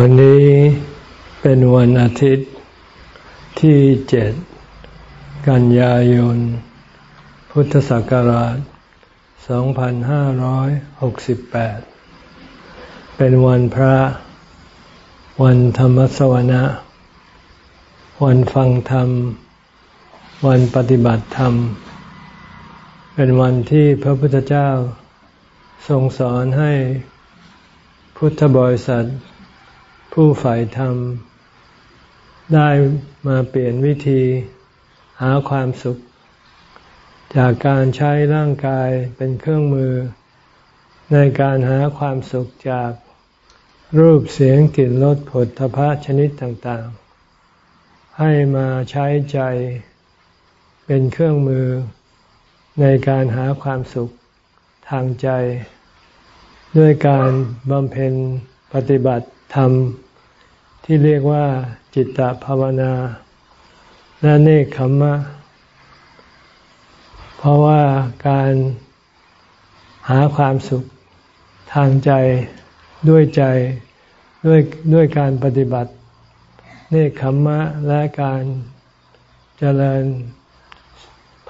วันนี้เป็นวันอาทิตย์ที่เจ็ดกันยายน พุทธศักราช 2568 เป็นวันพระ วันธรรมสวนะ วันฟังธรรม วันปฏิบัติธรรม เป็นวันที่พระพุทธเจ้าทรงสอนให้พุทธบริษัท ผู้ใฝ่ธรรม ได้มาเปลี่ยนวิธีหาความสุข จากการใช้ร่างกายเป็นเครื่องมือ ในการหาความสุขจากรูปเสียงกลิ่นรสผลทพะชนิดต่างๆ ให้มาใช้ใจเป็นเครื่องมือ ในการหาความสุขทางใจ ด้วยการบำเพ็ญปฏิบัติธรรม ที่เรียกว่าจิตตภาวนา และเนคขมมะ เพราะว่าการหาความสุขทางใจด้วยใจด้วยด้วยการปฏิบัติ เนคขมมะและการเจริญ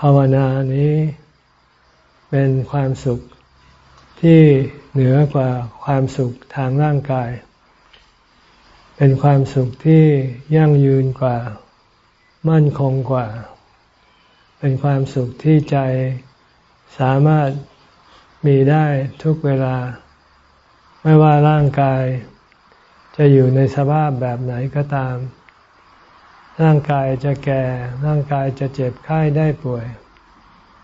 ภาวนานี้ เป็นความสุขที่เหนือกว่าความสุขทางร่างกาย เป็นความสุขที่ยั่งยืนกว่า มั่นคงกว่า เป็นความสุขที่ใจสามารถมีได้ทุกเวลา ไม่ว่าร่างกาย จะอยู่ในสภาพแบบไหนก็ตาม ร่างกายจะแก่ ร่างกายจะเจ็บไข้ได้ป่วย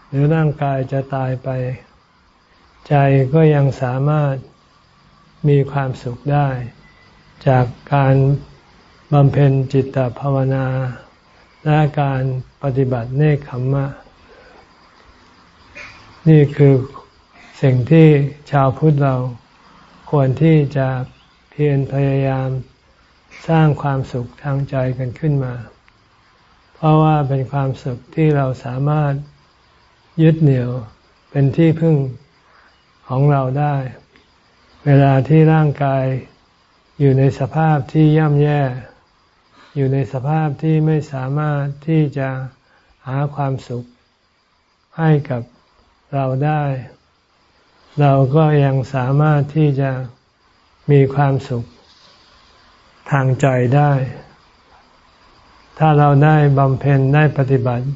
หรือร่างกายจะตายไป ใจก็ยังสามารถมีความสุขได้ จากการบำเพ็ญจิตภาวนา และการปฏิบัติเนคขมมะ นี่คือสิ่งที่ชาวพุทธเราควรที่จะเพียรพยายามสร้างความสุขทางใจกันขึ้นมา เพราะว่าเป็นความสุขที่เราสามารถยึดเหนี่ยวเป็นที่พึ่งของเราได้ เวลาที่ร่างกาย อยู่ในสภาพที่ย่ำแย่ อยู่ในสภาพที่ไม่สามารถที่จะหาความสุขให้กับเราได้ เราก็ยังสามารถที่จะมีความสุขทางใจได้ ถ้าเราได้บำเพ็ญได้ปฏิบัติ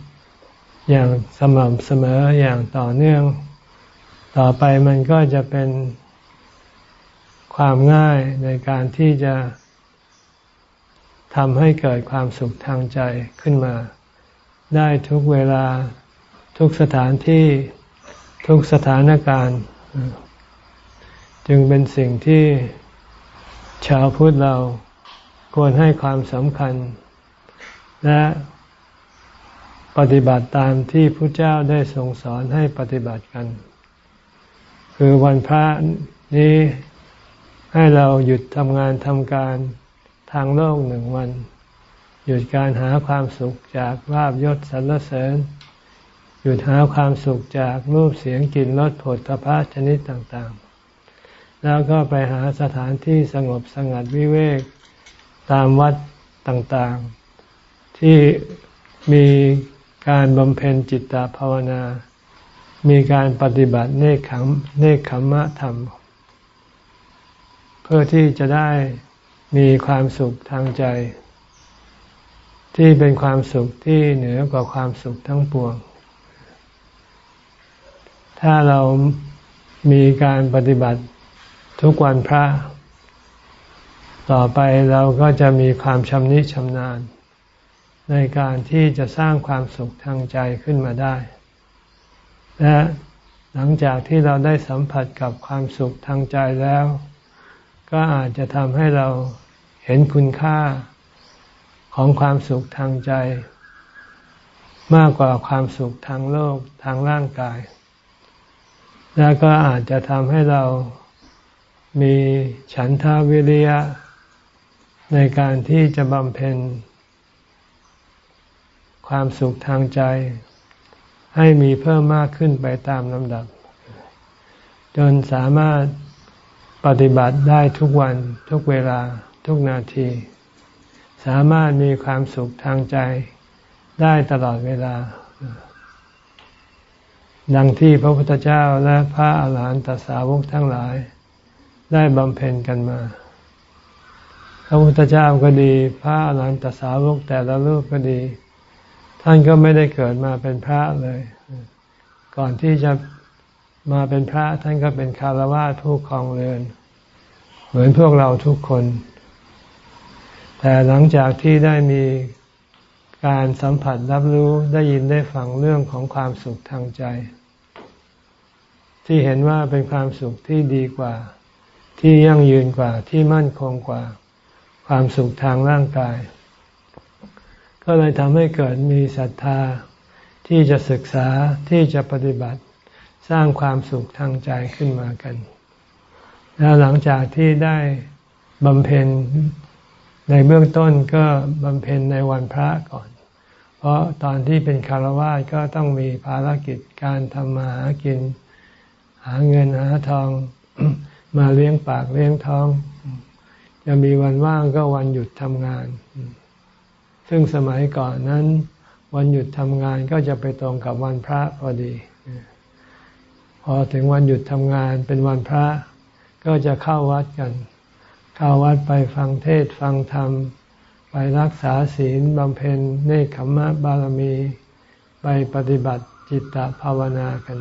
อย่างสม่ำเสมออย่างต่อเนื่อง ต่อไปมันก็จะเป็น ความง่ายในการที่จะทำให้เกิดความสุขทางใจขึ้นมา ได้ทุกเวลาทุกสถานที่ทุกสถานการณ์ จึงเป็นสิ่งที่ชาวพุทธเราควรให้ความสำคัญ และปฏิบัติตามที่พระเจ้าได้ทรงสอนให้ปฏิบัติกัน คือวันพระนี้ ให้เราหยุดทำงานทำการทางโลกหนึ่งวัน หยุดการหาความสุขจากลาบยศสรรเสริญ หยุดหาความสุขจากรูปเสียงกลิ่นรสผลตภะชนิดต่างๆ แล้วก็ไปหาสถานที่สงบสงัดวิเวกตามวัดต่างๆ ที่มีการบำเพ็ญจิตตภาวนา มีการปฏิบัติเนคขมเนคขมมะธรรม เพื่อที่จะได้มีความสุขทางใจ ที่เป็นความสุขที่เหนือกว่าความสุขทั้งปวง ถ้าเรามีการปฏิบัติทุกวันพระ ต่อไปเราก็จะมีความชำนิชำนาญ ในการที่จะสร้างความสุขทางใจขึ้นมาได้ และหลังจากที่เราได้สัมผัสกับความสุขทางใจแล้ว ก็อาจจะทำให้เราเห็นคุณค่าของความสุขทางใจ มากกว่าความสุขทางโลกทางร่างกาย แล้วก็อาจจะทำให้เรามีฉันทาวิริยะ ในการที่จะบำเพ็ญ ความสุขทางใจ ให้มีเพิ่มมากขึ้นไปตามลำดับ จนสามารถ ปฏิบัติได้ทุกวันทุกเวลาทุกนาที สามารถมีความสุขทางใจได้ตลอดเวลา ดังที่พระพุทธเจ้าและพระอาหารหันตสาวกทั้งหลาย ได้บำเพ็ญกันมา พระพุทธเจ้าก็ดี พระอาหารหันตสาวกแต่ละรูปก็ดี ท่านก็ไม่ได้เกิดมาเป็นพระเลย ก่อนที่จะ มาเป็นพระท่านก็เป็นคารวะผู้ครองเรือน เหมือนพวกเราทุกคน แต่หลังจากที่ได้มีการสัมผัสรับรู้ได้ยินได้ฟังเรื่องของความสุขทางใจ ที่เห็นว่าเป็นความสุขที่ดีกว่า ที่ยั่งยืนกว่าที่มั่นคงกว่า ความสุขทางร่างกาย ก็เลยทำให้เกิดมีศรัทธาที่จะศึกษาที่จะปฏิบัติ สร้างความสุขทางใจขึ้นมากัน แล้วหลังจากที่ได้บำเพ็ญในเบื้องต้นก็บำเพ็ญในวันพระก่อน เพราะตอนที่เป็นคารวะก็ต้องมีภารกิจการทำมาหากิน หาเงินหาทองมาเลี้ยงปากเลี้ยงท้อง จะมีวันว่างก็วันหยุดทำงาน ซึ่งสมัยก่อนนั้น วันหยุดทำงานก็จะไปตรงกับวันพระพอดี พอถึงวันหยุดทำงานเป็นวันพระ ก็จะเข้าวัดกัน เข้าวัดไปฟังเทศฟังธรรม ไปรักษาศีลบำเพ็ญเนคขมะบารมี ไปปฏิบัติจิตตภาวนากัน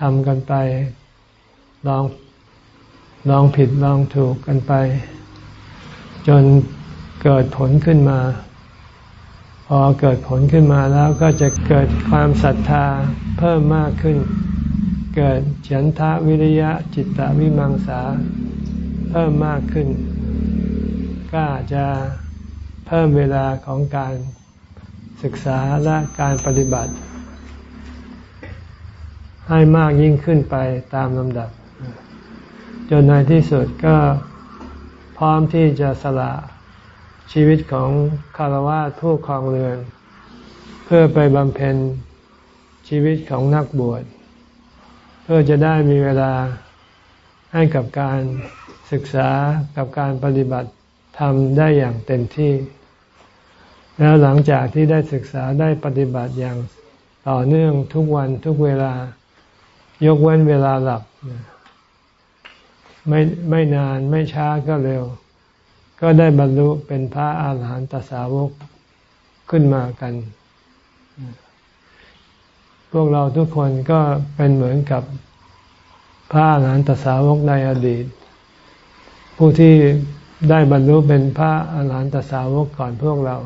ทำกันไปลองลองผิดลองถูกกันไป จนเกิดผลขึ้นมา พอเกิดผลขึ้นมาแล้วก็จะเกิดความศรัทธาเพิ่มมากขึ้น เกิดฉันทะวิริยะจิตตวิมังสาเพิ่มมากขึ้น ก็จะเพิ่มเวลาของการศึกษาและการปฏิบัติ ให้มากยิ่งขึ้นไปตามลำดับ จนในที่สุดก็พร้อมที่จะสละชีวิตของคารวะผู้ครองเรือน เพื่อไปบำเพ็ญชีวิตของนักบวช พื่อจะได้มีเวลาให้กับการศึกษากับการปฏิบัติทำได้อย่างเต็มที่ แล้วหลังจากที่ได้ศึกษาได้ปฏิบัติอย่างต่อเนื่องทุกวันทุกเวลา ยกเว้นเวลาหลับ ไม่ไม่นานไม่ช้าก็เร็ว ก็ได้บรรลุเป็นพระอาหารหันตสาวกขึ้นมากัน พวกเราทุกคนก็เป็นเหมือนกับพระอรหันตสาวกในอดีต ผู้ที่ได้บรรลุเป็นพระอรหันตสาวกก่อนพวกเรา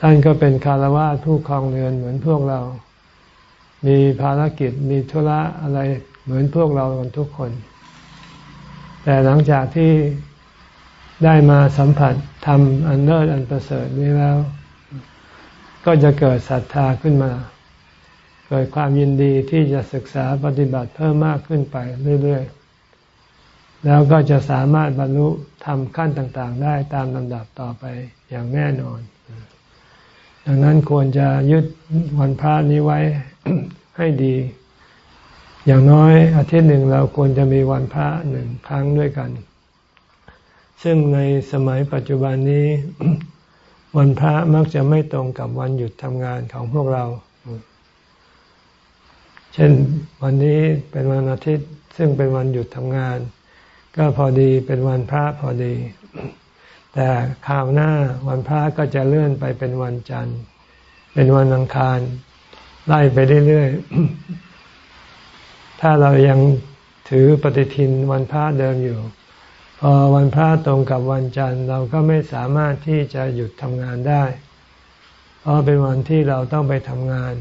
ท่านก็เป็นคารวะผู้ครองเรือนเหมือนพวกเรา มีภารกิจมีธุระอะไรเหมือนพวกเรากันทุกคน แต่หลังจากที่ได้มาสัมผัสทำอันเลิศอันประเสริฐนี้แล้ว ก็จะเกิดศรัทธาขึ้นมา เกิดความยินดีที่จะศึกษาปฏิบัติเพิ่มมากขึ้นไปเรื่อยๆ แล้วก็จะสามารถบรรลุทำขั้นต่างๆ ได้ตามลำดับต่อไปอย่างแน่นอน ดังนั้นควรจะยึดวันพระนี้ไว้ให้ดี อย่างน้อยอาทิตย์หนึ่งเราควรจะมีวันพระหนึ่งครั้งด้วยกัน ซึ่งในสมัยปัจจุบันนี้ วันพระมักจะไม่ตรงกับวันหยุดทำงานของพวกเรา เช่นวันนี้เป็นวันอาทิตย์ ซึ่งเป็นวันหยุดทำงาน ก็พอดีเป็นวันพระพอดี แต่คราวหน้าวันพระก็จะเลื่อนไปเป็นวันจันทร์ เป็นวันอังคาร ไล่ไปเรื่อยๆ ถ้าเรายังถือปฏิทินวันพระเดิมอยู่ พอวันพระตรงกับวันจันทร์เราก็ไม่สามารถที่จะหยุดทำงานได้ เพราะเป็นวันที่เราต้องไปทำงาน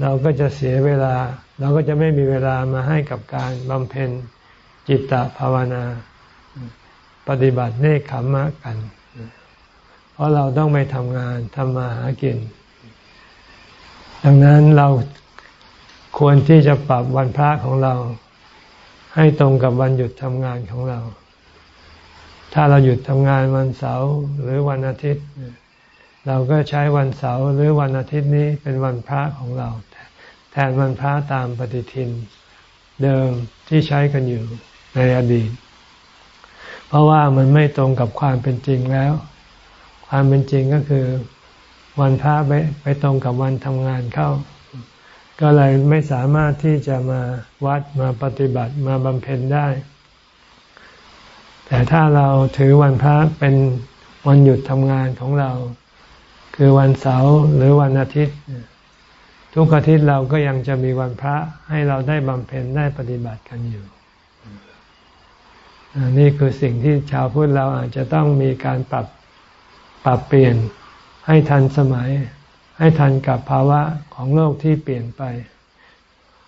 เราก็จะเสียเวลา เราก็จะไม่มีเวลามาให้กับการบำเพ็ญจิตตภาวนา ปฏิบัติเนคขมมะกัน เพราะเราต้องไปทำงานทำมาหากิน ดังนั้นเราควรที่จะปรับวันพระของเรา ให้ตรงกับวันหยุดทำงานของเรา ถ้าเราหยุดทำงานวันเสาร์หรือวันอาทิตย์ เราก็ใช้วันเสาร์หรือวันอาทิตย์นี้เป็นวันพระของเรา แทนวันพระตามปฏิทินเดิมที่ใช้กันอยู่ในอดีต เพราะว่ามันไม่ตรงกับความเป็นจริงแล้ว ความเป็นจริงก็คือวันพระไปไปตรงกับวันทำงานเข้า ก็เลยไม่สามารถที่จะมาวัดมาปฏิบัติมาบำเพ็ญได้ แต่ถ้าเราถือวันพระเป็นวันหยุดทำงานของเรา คือวันเสาร์หรือวันอาทิตย์ ทุกอาทิตย์เราก็ยังจะมีวันพระให้เราได้บำเพ็ญได้ปฏิบัติกันอยู่นี่คือสิ่งที่ชาวพุทธเราอาจจะต้องมีการปรับปรับเปลี่ยนให้ทันสมัย ให้ทันกับภาวะของโลกที่เปลี่ยนไป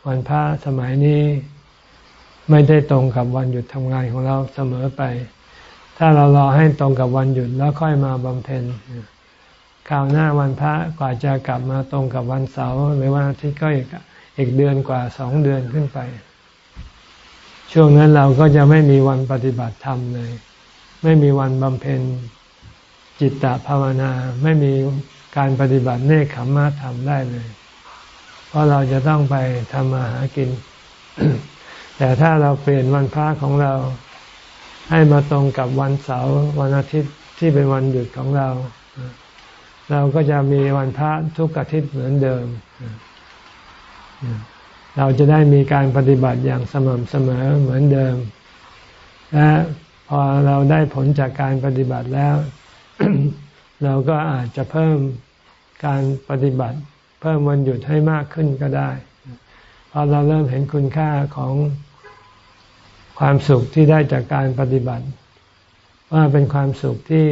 วันพระสมัยนี้ไม่ได้ตรงกับวันหยุดทำงานของเราเสมอไป ถ้าเรารอให้ตรงกับวันหยุดแล้วค่อยมาบำเพ็ญ คราวหน้าวันพระกว่าจะกลับมาตรงกับวันเสาร์หรือวันอาทิตย์ก็อีกอีกเดือนกว่าสองเดือนขึ้นไป ช่วงนั้นเราก็จะไม่มีวันปฏิบัติธรรมเลย ไม่มีวันบำเพ็ญจิตตภาวนา ไม่มีการปฏิบัติเนคขมมะธรรมได้เลย เพราะเราจะต้องไปทำมาหากิน แต่ถ้าเราเปลี่ยนวันพระของเราให้มาตรงกับวันเสาร์วันอาทิตย์ที่เป็นวันหยุดของเรา เราก็จะมีวันพระทุกอาทิตย์เหมือนเดิม เราจะได้มีการปฏิบัติอย่างสม่ำเสมอเหมือนเดิม และพอเราได้ผลจากการปฏิบัติแล้ว เราก็อาจจะเพิ่มการปฏิบัติ เพิ่มวันหยุดให้มากขึ้นก็ได้พอเราเริ่มเห็นคุณค่าของความสุขที่ได้จากการปฏิบัติ ว่าเป็นความสุขที่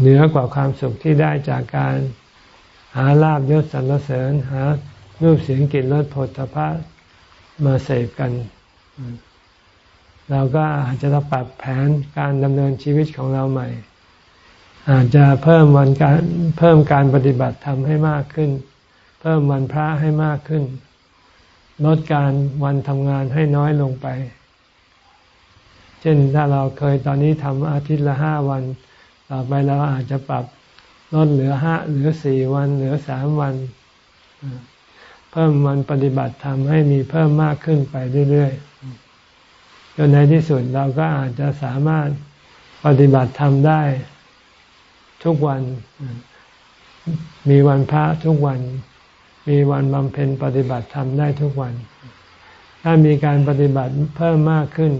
เหนือกว่าความสุขที่ได้จากการหาลาบยศสรรเสริญ หารูปเสียงกลิ่นรสผลตภะมาเสพกัน เราก็อาจจะต้องปรับแผนการดำเนินชีวิตของเราใหม่ อาจจะเพิ่มวันการเพิ่มการปฏิบัติธรรมให้มากขึ้น เพิ่มวันพระให้มากขึ้น ลดการวันทำงานให้น้อยลงไป เช่นถ้าเราเคยตอนนี้ทำอาทิตย์ละห้าวัน ต่อไปเราอาจจะปรับลดเหลือห้าเหลือสี่วันเหลือสามวัน เพิ่มวันปฏิบัติธรรมให้มีเพิ่มมากขึ้นไปเรื่อยๆจนในที่สุดเราก็อาจจะสามารถปฏิบัติธรรมได้ทุกวัน มีวันพระทุกวัน มีวันบำเพ็ญปฏิบัติธรรมได้ทุกวัน ถ้ามีการปฏิบัติเพิ่มมากขึ้น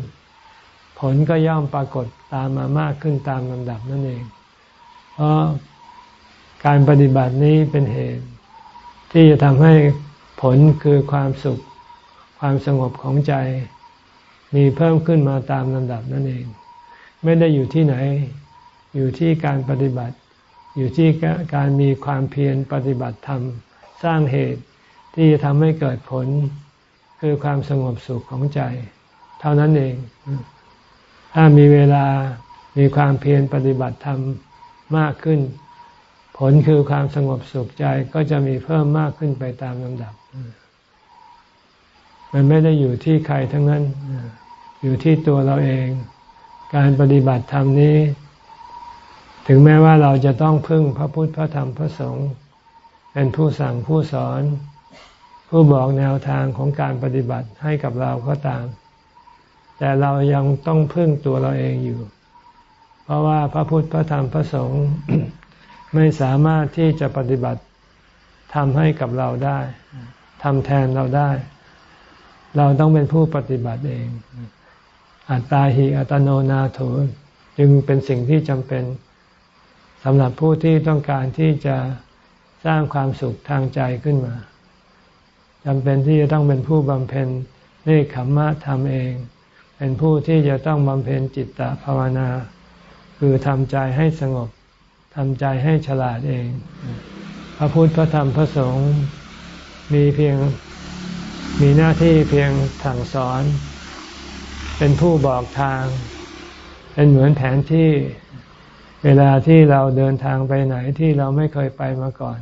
ผลก็ย่อมปรากฏ ตามมามากขึ้นตามลำดับนั่นเอง เพราะการปฏิบัตินี้เป็นเหตุ ที่จะทำให้ผลคือความสุข ความสงบของใจ มีเพิ่มขึ้นมาตามลำดับนั่นเอง ไม่ได้อยู่ที่ไหน อยู่ที่การปฏิบัติ อยู่ที่การมีความเพียรปฏิบัติธรรม สร้างเหตุที่จะทำให้เกิดผลคือความสงบสุขของใจ เท่านั้นเอง ถ้ามีเวลามีความเพียรปฏิบัติธรรมมากขึ้น ผลคือความสงบสุขใจก็จะมีเพิ่มมากขึ้นไปตามลำดับ มันไม่ได้อยู่ที่ใครทั้งนั้น อยู่ที่ตัวเราเอง การปฏิบัติธรรมนี้ ถึงแม้ว่าเราจะต้องพึ่งพระพุทธพระธรรมพระสงฆ์เป็นผู้สั่งผู้สอน ผู้บอกแนวทางของการปฏิบัติให้กับเราก็ตาม แต่เรายังต้องพึ่งตัวเราเองอยู่ เพราะว่าพระพุทธพระธรรมพระสงฆ์ไม่สามารถที่จะปฏิบัติทำให้กับเราได้ทำแทนเราได้ เราต้องเป็นผู้ปฏิบัติเอง อัตตาหิอัตโนนาโถจึงเป็นสิ่งที่จำเป็นสำหรับผู้ที่ต้องการที่จะสร้างความสุขทางใจขึ้นมาจำเป็นที่จะต้องเป็นผู้บำเพ็ญเนคขมมะทำเอง เป็นผู้ที่จะต้องบำเพ็ญจิตตภาวนา คือทำใจให้สงบทำใจให้ฉลาดเอง พระพุทธพระธรรมพระสงฆ์มีเพียงมีหน้าที่เพียงสั่งสอน เป็นผู้บอกทาง เป็นเหมือนแผนที่เวลาที่เราเดินทางไปไหนที่เราไม่เคยไปมาก่อน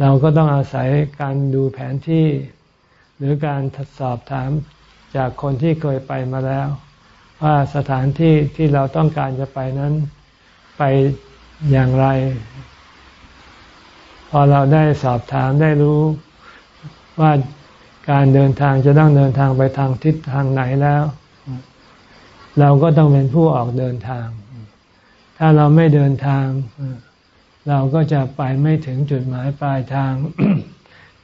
เราก็ต้องอาศัยการดูแผนที่ หรือการสอบถาม จากคนที่เคยไปมาแล้ว ว่าสถานที่ที่เราต้องการจะไปนั้นไปอย่างไร พอเราได้สอบถามได้รู้ว่าการเดินทางจะต้องเดินทางไปทางทิศทางไหนแล้ว เราก็ต้องเป็นผู้ออกเดินทาง ถ้าเราไม่เดินทาง เราก็จะไปไม่ถึงจุดหมายปลายทาง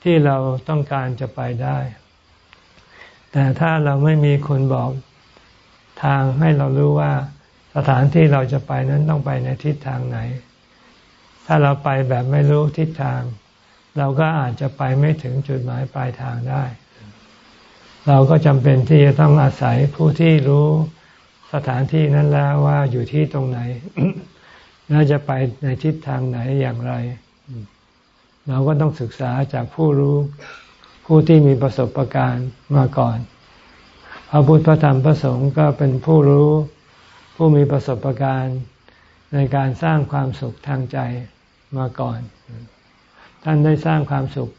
ที่เราต้องการจะไปได้ แต่ถ้าเราไม่มีคนบอกทางให้เรารู้ว่าสถานที่เราจะไปนั้นต้องไปในทิศทางไหน ถ้าเราไปแบบไม่รู้ทิศทาง เราก็อาจจะไปไม่ถึงจุดหมายปลายทางได้ เราก็จำเป็นที่จะต้องอาศัยผู้ที่รู้สถานที่นั้นแล้วว่าอยู่ที่ตรงไหนน่าจะไปในทิศทางไหนอย่างไร เราก็ต้องศึกษาจากผู้รู้ ผู้ที่มีประสบการณ์มาก่อน พระพุทธพระธรรมพระสงฆ์ก็เป็นผู้รู้ ผู้มีประสบการณ์ในการสร้างความสุขทางใจมาก่อน ท่านได้สร้างความสุข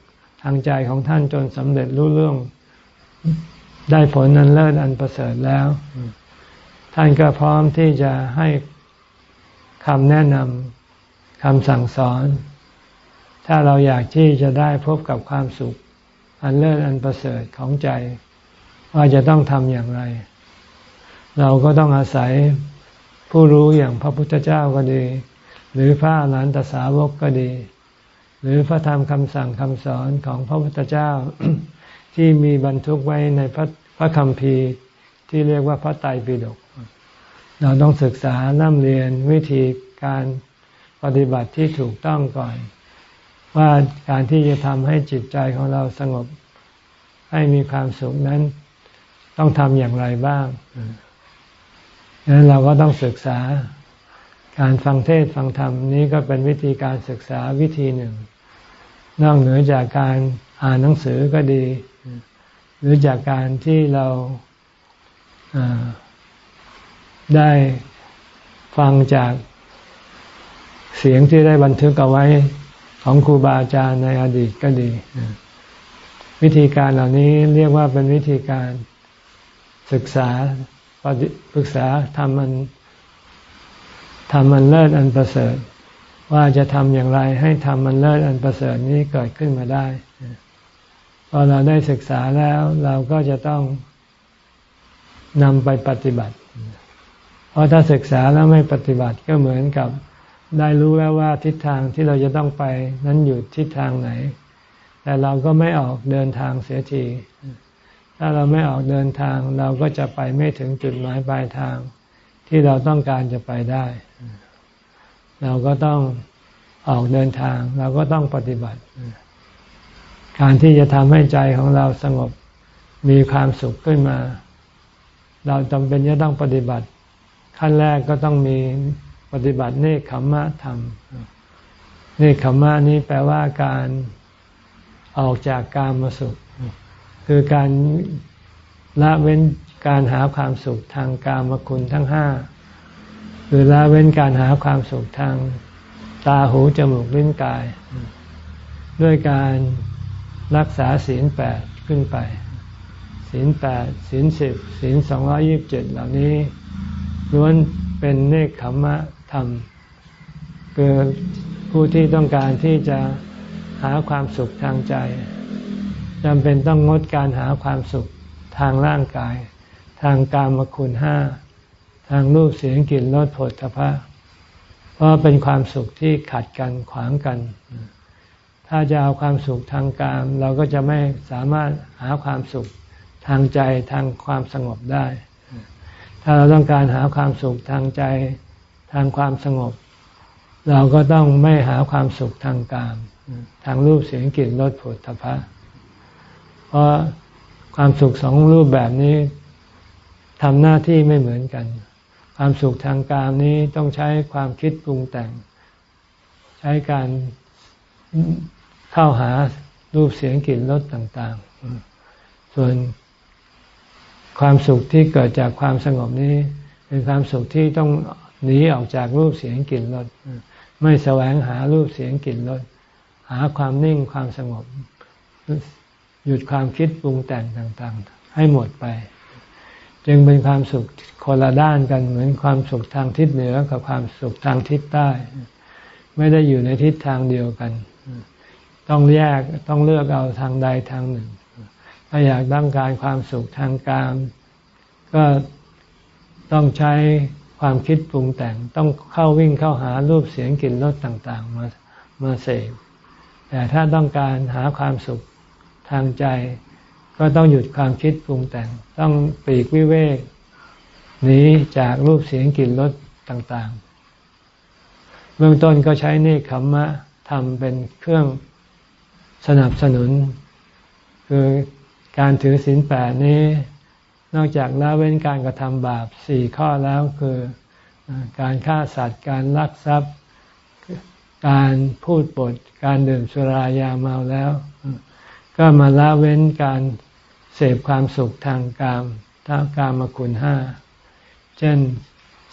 ทางใจของท่านจนสำเร็จรู้เรื่องได้ผลนันเลิศอันประเสริฐแล้ว ท่านก็พร้อมที่จะให้คำแนะนำคำสั่งสอน ถ้าเราอยากที่จะได้พบกับความสุข อันเลิศอันประเสริฐของใจ ว่าจะต้องทำอย่างไร เราก็ต้องอาศัยผู้รู้อย่างพระพุทธเจ้าก็ดี หรือพระอรหันตสาวกก็ดี หรือพระธรรมคำสั่งคำสอนของพระพุทธเจ้า ที่มีบันทึกไว้ในพระพระคัมภีที่เรียกว่าพระไตรปิฎกเราต้องศึกษาน่ำเรียนวิธีการปฏิบัติที่ถูกต้องก่อน ว่าการที่จะทำให้จิตใจของเราสงบให้มีความสุขนั้น ต้องทำอย่างไรบ้างดังนั้นเราก็ต้องศึกษา การฟังเทศฟังธรรมนี้ก็เป็นวิธีการศึกษาวิธีหนึ่ง นอกเหนือจากการอ่านหนังสือก็ดี หรือจากการที่เราได้ฟังจากเสียงที่ได้บันทึกเอาไว้ ของครูบาอาจารย์ในอดีตก็ดี วิธีการเหล่านี้เรียกว่าเป็นวิธีการศึกษาปรึกษาทำมันทำมันเลิศอันประเสริฐ ว่าจะทำอย่างไรให้ทำมันเลิศอันประเสริฐนี้เกิดขึ้นมาได้พอเราได้ศึกษาแล้วเราก็จะต้องนำไปปฏิบัติ เพราะถ้าศึกษาแล้วไม่ปฏิบัติก็เหมือนกับ ได้รู้แล้วว่าทิศทางที่เราจะต้องไปนั้นอยู่ทิศทางไหน แต่เราก็ไม่ออกเดินทางเสียทีถ้าเราไม่ออกเดินทางเราก็จะไปไม่ถึงจุดหมายปลายทาง ที่เราต้องการจะไปได้ เราก็ต้องออกเดินทาง เราก็ต้องปฏิบัติ การที่จะทำให้ใจของเราสงบมีความสุขขึ้นมา เราจำเป็นจะต้องปฏิบัติ ขั้นแรกก็ต้องมี ฏิบัติเนคขมะธรรมเนคขมะนี้แปลว่าการออกจากการมาสุข คือการละเว้นการหาความสุขทางกามคุณทั้งห้าคือละเว้นการหาความสุขทางตาหูจมูกลิ้นกาย ด้วยการรักษาศีลแปดขึ้นไป ศีลแปดศีลสิบศีลสองร้อยิบเจ็ดเหล่านี้ล้วนเป็นเนคขมะ รม คือผู้ที่ต้องการที่จะหาความสุขทางใจจำเป็นต้องงดการหาความสุขทางร่างกาย ทางกามคุณห้า ทางรูปเสียงกลิ่นรสผลตภะเพราะเป็นความสุขที่ขัดกันขวางกัน ถ้าจะเอาความสุขทางกาม เราก็จะไม่สามารถหาความสุขทางใจทางความสงบได้ ถ้าเราต้องการหาความสุขทางใจ ทางความสงบ เราก็ต้องไม่หาความสุขทางกามทางรูปเสียงกลิ่นรสผลตภะเพราะความสุขสองรูปแบบนี้ทำหน้าที่ไม่เหมือนกัน ความสุขทางการนี้ต้องใช้ความคิดปรุงแต่ง ใช้การเข้าหารูปเสียงกลิ่นรสต่างๆ ส่วนความสุขที่เกิดจากความสงบนี้ เป็นความสุขที่ต้อง หนีออกจากรูปเสียงกลิ่นรสไม่แสวงหารูปเสียงกลิ่นรสหาความนิ่งความสงบ หยุดความคิดปรุงแต่งต่างๆ ให้หมดไป จึงเป็นความสุขคนละด้านกันเหมือนความสุขทางทิศเหนือกับความสุขทางทิศใต้ ไม่ได้อยู่ในทิศทางเดียวกัน ต้องแยกต้องเลือกเอาทางใดทางหนึ่ง ถ้าอยากต้องการความสุขทางการก็ต้องใช้ ความคิดปรุงแต่งต้องเข้าวิ่งเข้าหารูปเสียงกลิ่นรสต่างๆ มามาเสพแต่ถ้าต้องการหาความสุขทางใจ ก็ต้องหยุดความคิดปรุงแต่ง ต้องปีกวิเวกหนีจากรูปเสียงกลิ่นรสต่างๆ เบื้องต้นก็ใช้เนคขมมะทำเป็นเครื่องสนับสนุน คือการถือศีลแปดนี้ นอกจากละเว้นการกระทำบาปสี่ข้อแล้วคือ การฆ่าสัตว์ การลักทรัพย์ การพูดปด การดื่มสุรายาเมาแล้ว ก็มาละเว้นการเสพความสุขทางกามทางกามคุณห้า เช่น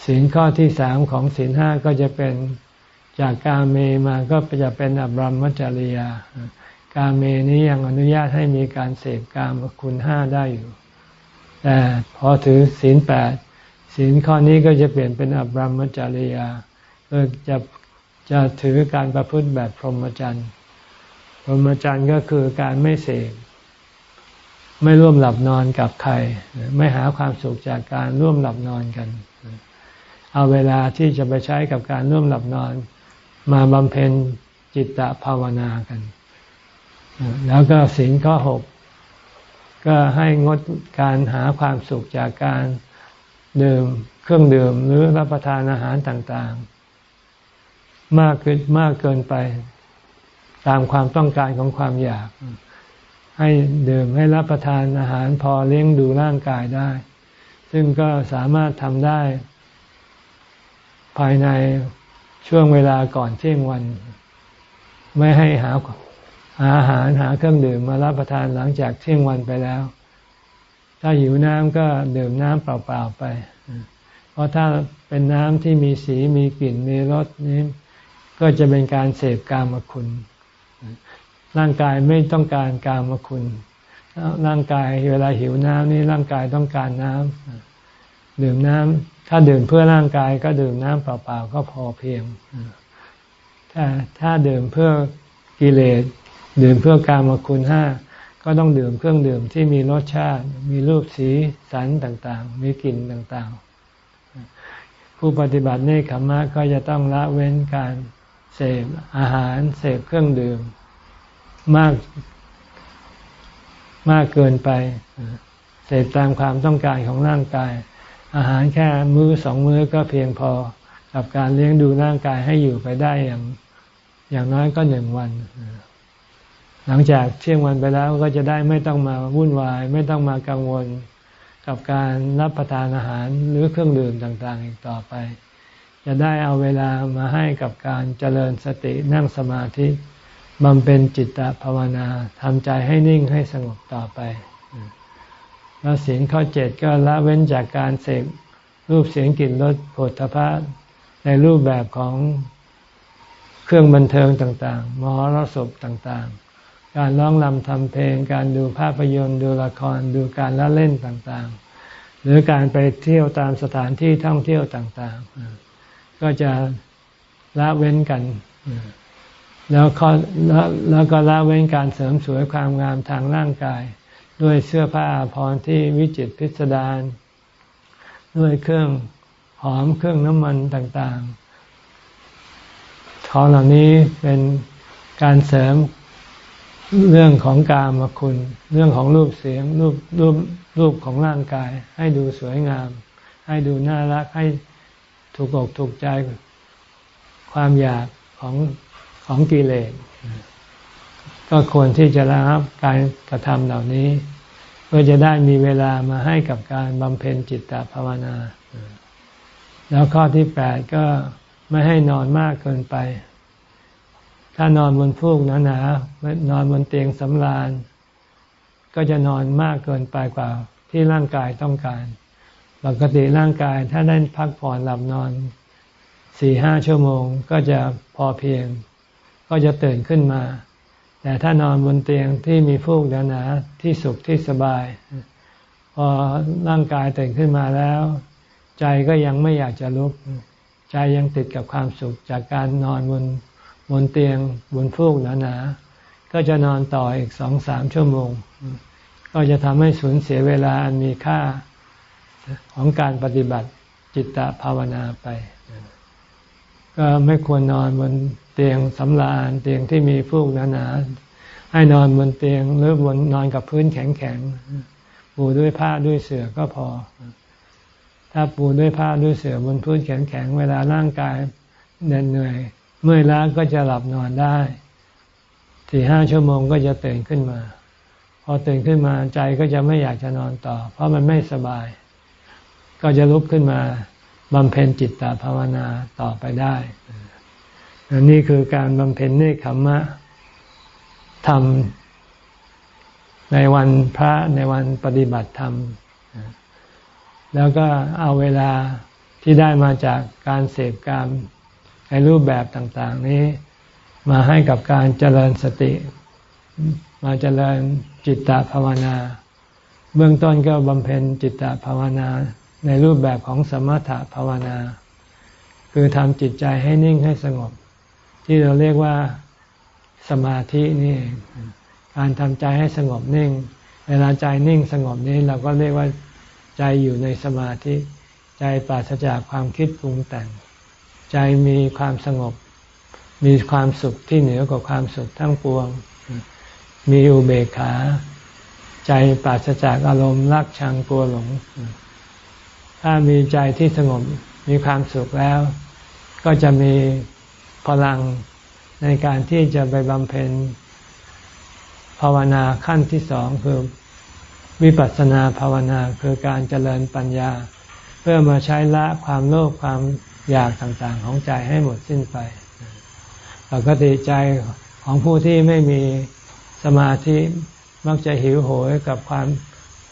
ศีลข้อที่สามของศีลห้าก็จะเป็นจากกาเมมาก็จะเป็นอบรมมจริยา กาเมนี้ยังอนุญาตให้มีการเสพกามคุณห้าได้อยู่ แต่พอถือศีลแปดศีลข้อนี้ก็จะเปลี่ยนเป็นอบรมมจริยาก็จะจะถือการประพฤติแบบพรหมจรรย์ พรหมจรรย์ก็คือการไม่เสพไม่ร่วมหลับนอนกับใคร ไม่หาความสุขจากการร่วมหลับนอนกัน เอาเวลาที่จะไปใช้กับการร่วมหลับนอน มาบำเพ็ญจิตตภาวนากัน แล้วก็ศีลข้อหก ก็ให้งดการหาความสุขจากการดื่มเครื่องดื่มหรือรับประทานอาหารต่างๆ มากเกินมากเกินไป ตามความต้องการของความอยาก ให้ดื่มให้รับประทานอาหารพอเลี้ยงดูร่างกายได้ ซึ่งก็สามารถทำได้ ภายในช่วงเวลาก่อนเที่ยงวัน ไม่ให้หา อาหารหาเครื่องดื่มมารับประทานหลังจากเที่ยงวันไปแล้ว ถ้าหิวน้ำก็ดื่มน้ำเปล่าๆไป เพราะถ้าเป็นน้ำที่มีสีมีกลิ่นมีรสนี้ก็จะเป็นการเสพกามคุณ ร่างกายไม่ต้องการกามคุณ ร่างกายเวลาหิวน้ำนี่ร่างกายต้องการน้ำดื่มน้ำถ้าดื่มเพื่อร่างกายก็ดื่มน้ำเปล่าๆก็พอเพียงถ้าถ้าดื่มเพื่อกิเลส ดื่มเพื่อการมคุณห้าก็ต้องดื่มเครื่องดื่มที่มีรสชาติ มีรูปสีสันต่างๆ มีกลิ่นต่างๆ ผู้ปฏิบัติเนคขมะก็จะต้องละเว้นการเสพอาหารเสพเครื่องดื่ม มากมากเกินไป เสพตามความต้องการของร่างกาย อาหารแค่มื้อสองมื้อก็เพียงพอกับการเลี้ยงดูร่างกายให้อยู่ไปได้อย่างอย่างน้อยก็หนึ่งวัน หลังจากเที่ยงวันไปแล้วก็จะได้ไม่ต้องมาวุ่นวาย ไม่ต้องมากังวลกับการรับประทานอาหารหรือเครื่องดื่มต่างๆ อีกต่อไป จะได้เอาเวลามาให้กับการเจริญสตินั่งสมาธิบำเพ็ญจิตตภาวนาทำใจให้นิ่งให้สงบต่อไป แล้วศีลข้อเจ็ดก็ละเว้นจากการเสพรูปเสียงกลิ่นรสผลทพะในรูปแบบของเครื่องบันเทิงต่างๆ มหรสพต่างๆ การร้องรำทำเพลง การดูภาพยนตร์ ดูละคร ดูการละเล่นต่างๆ หรือการไปเที่ยวตามสถานที่ท่องเที่ยวต่างๆ ก็จะละเว้นกัน แล้วก็แล้วก็ละเว้นการเสริมสวยความงามทางร่างกาย ด้วยเสื้อผ้าอาภรที่วิจิตพิสดารด้วยเครื่องหอมเครื่องน้ำมันต่างๆของเหล่านี้เป็นการเสริม เรื่องของกามคุณ เรื่องของรูปเสียงรูปรูปรูปของร่างกาย ให้ดูสวยงาม ให้ดูน่ารักให้ถูกอกถูกใจความอยากของของกิเลสก็ควรที่จะระงับการกระทำเหล่านี้ เพื่อจะได้มีเวลามาให้กับการบำเพ็ญจิตตภาวนา แล้วข้อที่แปดก็ไม่ให้นอนมากเกินไป ถ้านอนบนฟูกหนาๆนอนบนเตียงสำราญ ก็จะนอนมากเกินไปกว่าที่ร่างกายต้องการ ปกติร่างกายถ้าได้พักผ่อนหลับนอนสี่ห้าชั่วโมงก็จะพอเพียง ก็จะตื่นขึ้นมา แต่ถ้านอนบนเตียงที่มีฟูกหนาๆที่สุขที่สบาย พอร่างกายตื่นขึ้นมาแล้ว ใจก็ยังไม่อยากจะลุก ใจยังติดกับความสุขจากการนอนบน บนเตียงบนฟูกหนาๆก็จะนอนต่ออีกสองสามชั่วโมง ก็จะทำให้สูญเสียเวลาอันมีค่าของการปฏิบัติจิตตภาวนาไป ก็ไม่ควรนอนบนเตียงสำราญเตียงที่มีฟูกหนาๆให้นอนบนเตียงหรือบนนอนกับพื้นแข็งๆปูด้วยผ้าด้วยเสื่อก็พอ ถ้าปูด้วยผ้าด้วยเสื่อบนพื้นแข็งๆเวลาร่างกายเหนื่อย เมื่อยล้าก็จะหลับนอนได้สี่ห้าชั่วโมงก็จะตื่นขึ้นมา พอตื่นขึ้นมาใจก็จะไม่อยากจะนอนต่อ เพราะมันไม่สบาย ก็จะลุกขึ้นมาบำเพ็ญจิตตภาวนาต่อไปได้อันนี้คือการบำเพ็ญเนคขมมะทำในวันพระในวันปฏิบัติธรรม แล้วก็เอาเวลาที่ได้มาจากการเสพกรรม รูปแบบต่างๆ นี้มาให้กับการเจริญสติ มาเจริญจิตตภาวนา เบื้องต้นก็บำเพ็ญจิตตภาวนาในรูปแบบของสมถภาวนา คือทำจิตใจให้นิ่งให้สงบ ที่เราเรียกว่าสมาธินี่ การทำใจให้สงบนิ่ง เวลาใจนิ่งสงบนี้เราก็เรียกว่าใจอยู่ในสมาธิ ใจปราศจากความคิดปรุงแต่ง ใจมีความสงบ มีความสุขที่เหนือกว่าความสุขทั้งปวง มีอุเบกขา ใจปราศจากอารมณ์รักชังกลัวหลง ถ้ามีใจที่สงบมีความสุขแล้ว ก็จะมีพลังในการที่จะไปบำเพ็ญภาวนาขั้นที่สองคือวิปัสสนาภาวนาคือการเจริญปัญญา เพื่อมาใช้ละความโลภความ อยากต่างๆของใจให้หมดสิ้นไปปกติใจของผู้ที่ไม่มีสมาธิมักจะหิวโหยกับความ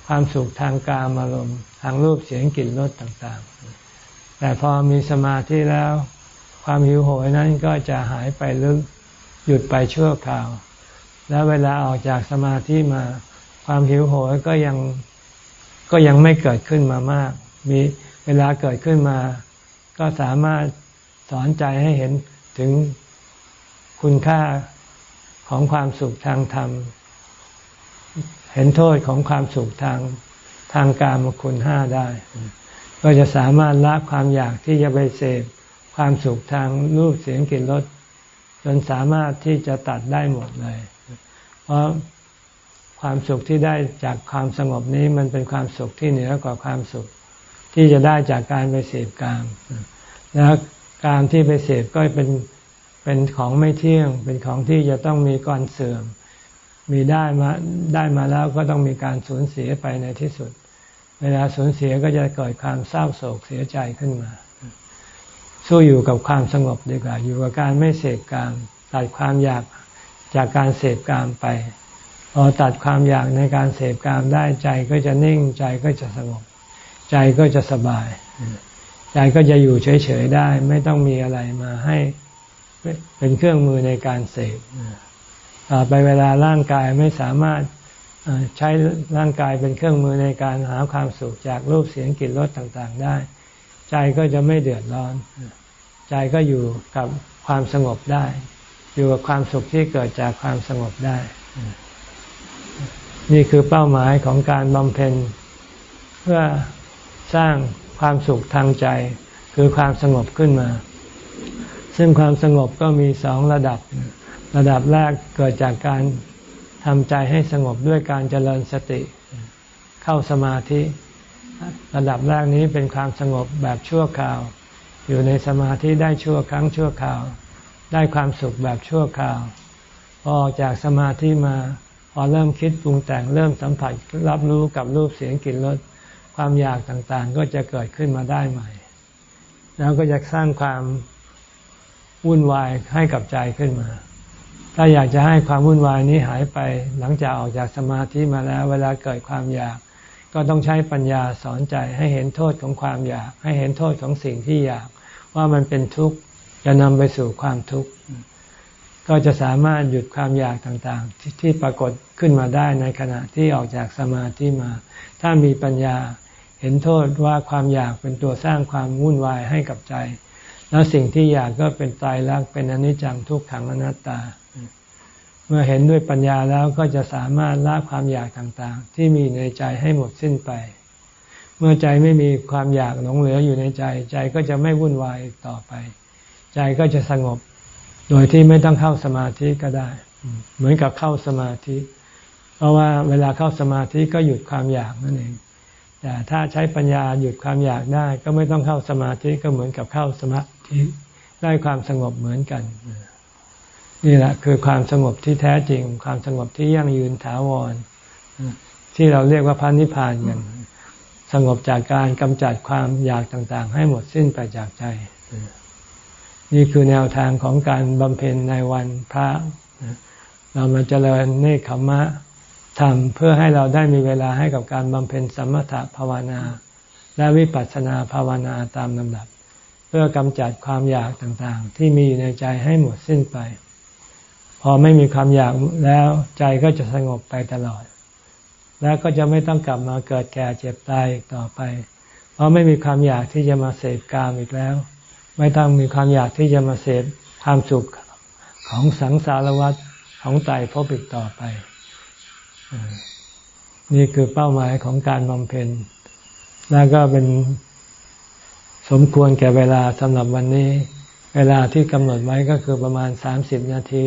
ความสุขทางกามอารมณ์ทางรูปเสียงกลิ่นรสต่างๆ แต่พอมีสมาธิแล้ว ความหิวโหยนั้นก็จะหายไปหรือหยุดไปชั่วคราว แล้วเวลาออกจากสมาธิมา ความหิวโหยก็ยังก็ยังไม่เกิดขึ้นมามาก มีเวลาเกิดขึ้นมา ก็สามารถสอนใจให้เห็นถึงคุณค่าของความสุขทางธรรม เห็นโทษของความสุขทางทางการมคุณห้าได้ ก็จะสามารถละความอยากที่จะไปเสพความสุขทางรูปเสียงกลิ่นรสจนสามารถที่จะตัดได้หมดเลย เพราะความสุขที่ได้จากความสงบนี้มันเป็นความสุขที่เหนือกว่าความสุข ที่จะได้จากการไปเสพกาม แล้วการที่ไปเสพก็เป็นเป็นของไม่เที่ยง เป็นของที่จะต้องมีก่อนเสื่อม มีได้มาได้มาแล้วก็ต้องมีการสูญเสียไปในที่สุด เวลาสูญเสียก็จะเกิดความเศร้าโศกเสียใจขึ้นมา สู้อยู่กับความสงบดีกว่า อยู่กับการไม่เสพกามตัดความอยากจากการเสพกามไป พอตัดความอยากในการเสพกามได้ใจก็จะนิ่งใจก็จะสงบ ใจก็จะสบาย ใจก็จะอยู่เฉยๆได้ ไม่ต้องมีอะไรมาให้เป็นเครื่องมือในการเสพไปเวลาร่างกายไม่สามารถใช้ร่างกายเป็นเครื่องมือในการหาความสุขจากรูปเสียงกลิ่นรสต่างๆ ได้ ใจก็จะไม่เดือดร้อน ใจก็อยู่กับความสงบได้ อยู่กับความสุขที่เกิดจากความสงบได้ นี่คือเป้าหมายของการบำเพ็ญเพื่อ สร้างความสุขทางใจ คือความสงบขึ้นมา ซึ่งความสงบก็มีสองระดับ ระดับแรกเกิดจากการทำใจให้สงบด้วยการเจริญสติ เข้าสมาธิ ระดับแรกนี้เป็นความสงบแบบชั่วคราว อยู่ในสมาธิได้ชั่วครั้งชั่วคราว ได้ความสุขแบบชั่วคราวพอออกจากสมาธิมาพอเริ่มคิดปรุงแต่งเริ่มสัมผัสรับรู้กับรูปเสียงกลิ่นรส ความอยากต่างๆ ก็จะเกิดขึ้นมาได้ใหม่ แล้วก็จะสร้างความวุ่นวายให้กับใจขึ้นมา ถ้าอยากจะให้ความวุ่นวายนี้หายไป หลังจากออกจากสมาธิมาแล้ว เวลาเกิดความอยาก ก็ต้องใช้ปัญญาสอนใจให้เห็นโทษของความอยาก ให้เห็นโทษของสิ่งที่อยาก ว่ามันเป็นทุกข์จะนำไปสู่ความทุกข์ก็จะสามารถหยุดความอยากต่างๆทที่ปรากฏขึ้นมาได้ในขณะที่ออกจากสมาธิมา ถ้ามีปัญญาเห็นโทษว่าความอยากเป็นตัวสร้างความวุ่นวายให้กับใจ แล้วสิ่งที่อยากก็เป็นตายรักเป็นอนิจจังทุกขังอนัตตา เมื่อเห็นด้วยปัญญาแล้วก็จะสามารถละความอยากต่างๆ ที่มีในใจให้หมดสิ้นไป เมื่อใจไม่มีความอยากหลงเหลืออยู่ในใจ ใจก็จะไม่วุ่นวายต่อไป ใจก็จะสงบ โดยที่ไม่ต้องเข้าสมาธิก็ได้ เหมือนกับเข้าสมาธิ เพราะว่าเวลาเข้าสมาธิก็หยุดความอยากนั่นเอง แต่ถ้าใช้ปัญญาหยุดความอยากได้ ก็ไม่ต้องเข้าสมาธิก็เหมือนกับเข้าสมาธิได้ความสงบเหมือนกัน นี่แหละคือความสงบที่แท้จริง ความสงบที่ยั่งยืนถาวร ที่เราเรียกว่าพระนิพพานกันสงบจากการกำจัดความอยากต่างๆ ให้หมดสิ้นไปจากใจ นี่คือแนวทางของการบำเพ็ญในวันพระ เรามาเจริญเนคขมะ ทำเพื่อให้เราได้มีเวลาให้กับการบำเพ็ญสมถภาวนา และวิปัสสนาภาวนาตามลำดับ เพื่อกำจัดความอยากต่างๆ ที่มีอยู่ในใจให้หมดสิ้นไป พอไม่มีความอยากแล้วใจก็จะสงบไปตลอด แล้วก็จะไม่ต้องกลับมาเกิดแก่เจ็บตายต่อไป เพราะไม่มีความอยากที่จะมาเสพกามอีกแล้ว ไม่ต้องมีความอยากที่จะมาเสพความสุขของสังสารวัฏของไตพบอีกต่อไป นี่คือเป้าหมายของการบำเพ็ญ แล้วก็เป็นสมควรแก่เวลาสำหรับวันนี้ เวลาที่กำหนดไว้ก็คือประมาณสามสิบนาที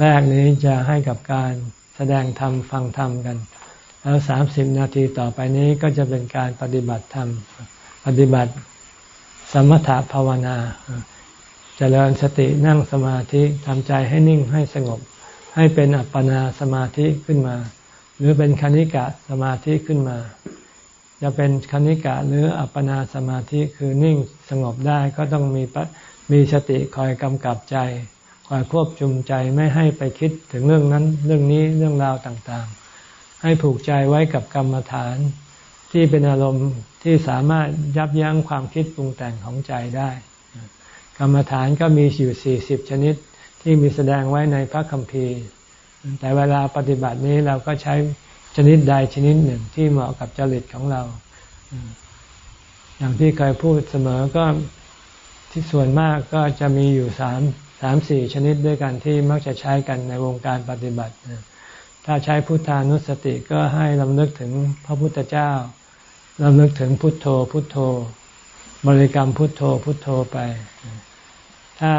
แรกนี้จะให้กับการแสดงธรรมฟังธรรมกัน แล้วสามสิบนาทีต่อไปนี้ก็จะเป็นการปฏิบัติธรรม ปฏิบัติสมถะภาวนาจเจริญสตินั่งสมาธิทำใจให้นิ่งให้สงบ ให้เป็นอัปปนาสมาธิขึ้นมา หรือเป็นคณิกะสมาธิขึ้นมา จะเป็นคณิกะหรืออัปปนาสมาธิคือนิ่งสงบได้ก็ต้องมีมีสติคอยกำกับใจ คอยควบคุมใจไม่ให้ไปคิดถึงเรื่องนั้น เรื่องนี้เรื่องราวต่างๆ ให้ผูกใจไว้กับกรรมฐาน ที่เป็นอารมณ์ที่สามารถยับยั้งความคิดปรุงแต่งของใจได้ กรรมฐานก็มีอยู่สี่สิบชนิดที่มีแสดงไว้ในพระคัมภีร์ แต่เวลาปฏิบัตินี้เราก็ใช้ชนิดใดชนิดหนึ่งที่เหมาะกับจริตของเรา อย่างที่เคยพูดเสมอก็ที่ส่วนมากก็จะมีอยู่สามสามสี่ชนิดด้วยกันที่มักจะใช้กันในวงการปฏิบัติ ถ้าใช้พุทธานุสติก็ให้ลำลึกถึงพระพุทธเจ้าลำลึกถึงพุทโธ พุทโธ บริกรรมพุทโธ พุทโธไป ถ้า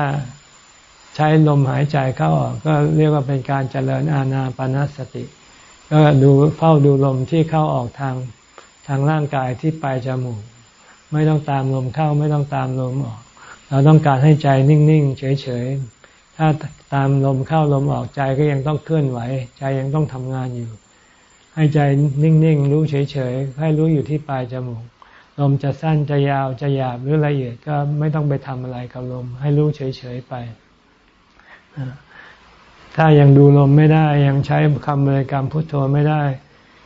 ใช้ลมหายใจเข้าออกก็เรียกว่าเป็นการเจริญอาณาปณสติ ก็ดูเฝ้าดูลมที่เข้าออกทางทางร่างกายที่ปลายจมูก ไม่ต้องตามลมเข้าไม่ต้องตามลมออก เราต้องการให้ใจนิ่งๆเฉยๆถ้าตามลมเข้าลมออกใจก็ยังต้องเคลื่อนไหว ใจยังต้องทำงานอยู่ ให้ใจนิ่งๆรู้เฉยๆให้รู้อยู่ที่ปลายจมูกลมจะสั้นจะยาวจะหยาบหรือละเอียดก็ไม่ต้องไปทำอะไรกับลม ให้รู้เฉยๆไป ถ้ายังดูลมไม่ได้ยังใช้คำบริกรรมพุทโธไม่ได้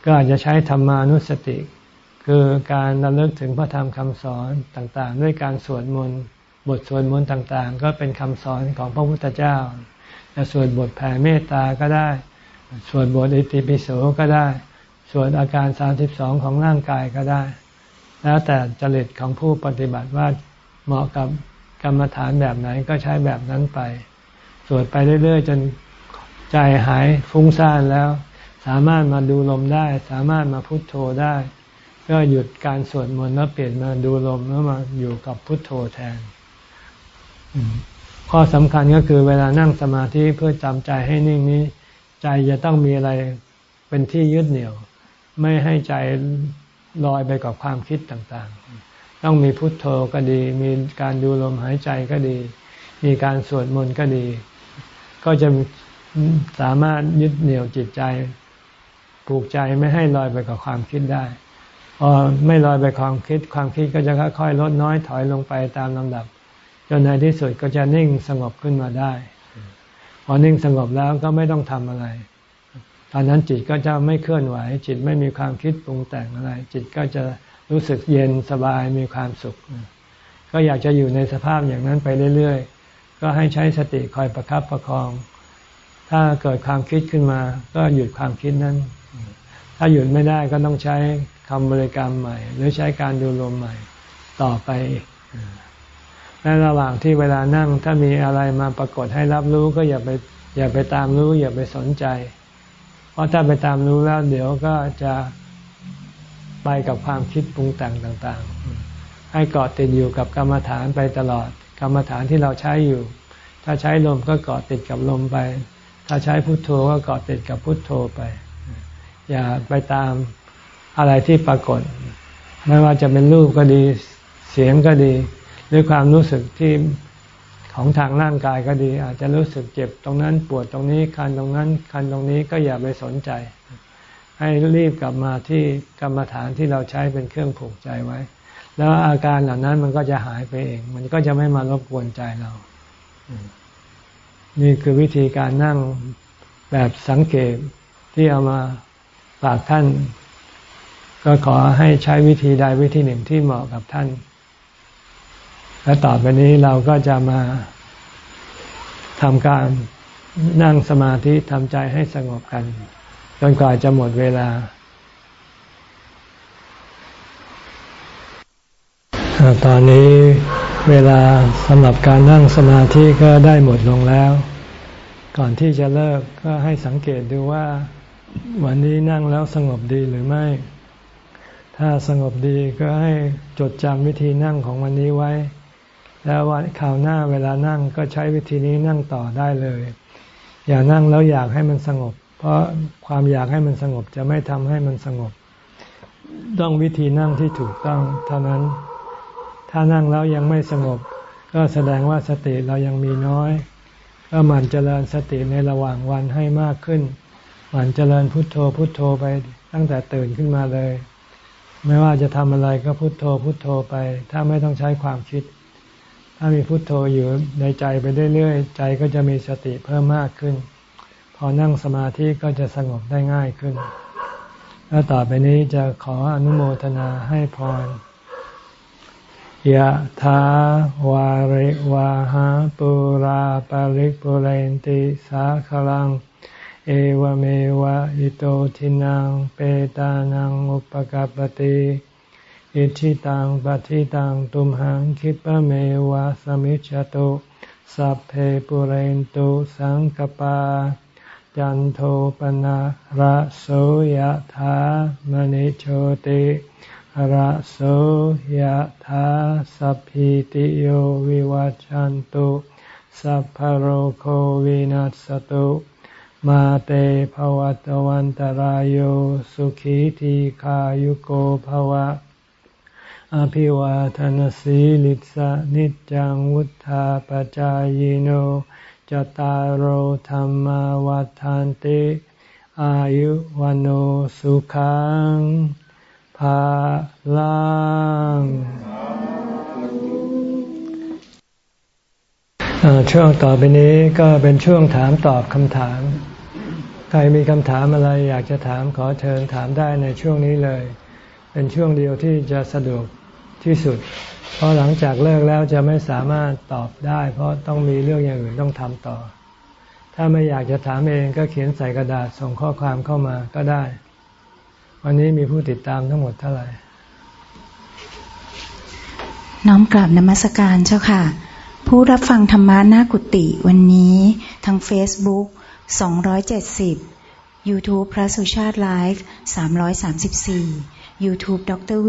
ก็อาจจะใช้ธรรมานุสติ คือการระลึกถึงพระธรรมคำสอนต่างๆ ด้วยการสวดมนต์บทสวดมนต์ต่างๆ ก็เป็นคำสอนของพระพุทธเจ้าจะสวดบทแผ่เมตตาก็ได้ สวดบทอิติปิโสก็ได้ สวดอาการ 32 ของร่างกายก็ได้ แล้วแต่จริตของผู้ปฏิบัติว่าเหมาะกับกรรมฐานแบบไหนก็ใช้แบบนั้นไป วดไปเรื่อย ๆ จนใจหายฟุ้งซ่านแล้ว สามารถมาดูลมได้ สามารถมาพุโทโธได้ ก็หยุดการสวดมนต์แล้วเปลี่ยนมาดูลมแล้วมาอยู่กับพุทโธแทน ข้อสำคัญก็คือเวลานั่งสมาธิเพื่อจำใจให้นิ่งนี้ ใจจะต้องมีอะไรเป็นที่ยึดเหนี่ยว ไม่ให้ใจลอยไปกับความคิดต่างๆ ต้องมีพุทโธก็ดี มีการดูลมหายใจก็ดี มีการสวดมนต์ก็ดี ก็จะสามารถยึดเหนี่ยวจิตใจผูกใจไม่ให้ลอยไปกับความคิดได้พอไม่ลอยไปความคิด ความคิดก็จะค่อยๆลดน้อยถอยลงไปตามลำดับ จนในที่สุดก็จะนิ่งสงบขึ้นมาได้ พอนิ่งสงบแล้วก็ไม่ต้องทำอะไร ตอนนั้นจิตก็จะไม่เคลื่อนไหว จิตไม่มีความคิดปรุงแต่งอะไร จิตก็จะรู้สึกเย็นสบายมีความสุข ก็อยากจะอยู่ในสภาพอย่างนั้นไปเรื่อย ก็ให้ใช้สติคอยประครับประคอง ถ้าเกิดความคิดขึ้นมา ก็หยุดความคิดนั้น ถ้าหยุดไม่ได้ก็ต้องใช้คำบริกรรมใหม่ หรือใช้การดูลมใหม่ต่อไปและระหว่างที่เวลานั่งถ้ามีอะไรมาปรากฏให้รับรู้ก็อย่าไปอย่าไปตามรู้ อย่าไปสนใจ เพราะถ้าไปตามรู้แล้ว เดี๋ยวก็จะไปกับความคิดปรุงแต่งต่าง ๆ ให้เกาะติดอยู่กับกรรมฐานไปตลอด กรรมฐานที่เราใช้อยู่ ถ้าใช้ลมก็เกาะติดกับลมไป ถ้าใช้พุทโธก็เกาะติดกับพุทโธไป อย่าไปตามอะไรที่ปรากฏ ไม่ว่าจะเป็นรูปก็ดีเสียงก็ดี หรือความรู้สึกที่ของทางร่างกายก็ดี อาจจะรู้สึกเจ็บตรงนั้นปวดตรงนี้คันตรงนั้นคันตรงนี้ก็อย่าไปสนใจ ให้รีบกลับมาที่กรรมฐานที่เราใช้เป็นเครื่องผูกใจไว้ แล้วอาการเหล่านั้นมันก็จะหายไปเอง มันก็จะไม่มารบกวนใจเรา นี่คือวิธีการนั่งแบบสังเกตที่เอามาฝากท่าน ก็ขอให้ใช้วิธีใดวิธีหนึ่งที่เหมาะกับท่าน และต่อไปนี้เราก็จะมาทำการนั่งสมาธิทำใจให้สงบกัน จนกว่าจะหมดเวลา ตอนนี้เวลาสำหรับการนั่งสมาธิก็ได้หมดลงแล้ว ก่อนที่จะเลิกก็ให้สังเกตดูว่า วันนี้นั่งแล้วสงบดีหรือไม่ ถ้าสงบดีก็ให้จดจำวิธีนั่งของวันนี้ไว้ แล้ววันข่าวหน้าเวลานั่งก็ใช้วิธีนี้นั่งต่อได้เลย อย่านั่งแล้วอยากให้มันสงบ เพราะความอยากให้มันสงบจะไม่ทำให้มันสงบ ต้องวิธีนั่งที่ถูกต้องเท่านั้น ถ้านั่งแล้วยังไม่สงบ ก็แสดงว่าสติเรายังมีน้อย ก็หมั่นเจริญสติในระหว่างวันให้มากขึ้น หมั่นเจริญพุทโธพุทโธไปตั้งแต่ตื่นขึ้นมาเลย ไม่ว่าจะทำอะไรก็พุทโธพุทโธไป ถ้าไม่ต้องใช้ความคิด ถ้ามีพุทโธอยู่ในใจไปเรื่อยๆ ใจก็จะมีสติเพิ่มมากขึ้น พอนั่งสมาธิก็จะสงบได้ง่ายขึ้น แล้วต่อไปนี้จะขออนุโมทนาให้พร ยะถาวาริวาหาปุราปาริกปุเรนติสาคลัง เอวเมวะอิโตทินังเปตานังอุปกปติอิทิตังปฏิตังตุมหังคิปะเมวะสมิจฉตุสัพเพปุเรนตุสังกปา จันโทปนะระโสยธามณิโชติ ระโสยธาสัพพิติโยวิวัจจันตุสัพพโรโควินัสตุมาเตภวัตวันตารโยสุขีทีขายุโกภวะ อภิวาทนสีลิสะนิจังวุธาปจายโนจตารโหธรรมวาทานติ อายุวันโอสุขังาลังช่วงต่อไปนี้ก็เป็นช่วงถามตอบคำถาม ใครมีคำถามอะไรอยากจะถามขอเชิญถามได้ในช่วงนี้เลย เป็นช่วงเดียวที่จะสะดวกที่สุด เพราะหลังจากเลิกแล้วจะไม่สามารถตอบได้ เพราะต้องมีเรื่องอย่างอื่นต้องทำต่อ ถ้าไม่อยากจะถามเองก็เขียนใส่กระดาษส่งข้อความเข้ามาก็ได้ วันนี้มีผู้ติดตามทั้งหมดเท่าไหร่ น้อมกราบนมัสการเจ้าค่ะ ผู้รับฟังธรรมะหน้ากุฏิวันนี้ทาง Facebook 270 YouTube พระสุชาติไลฟ์334 YouTube ดร V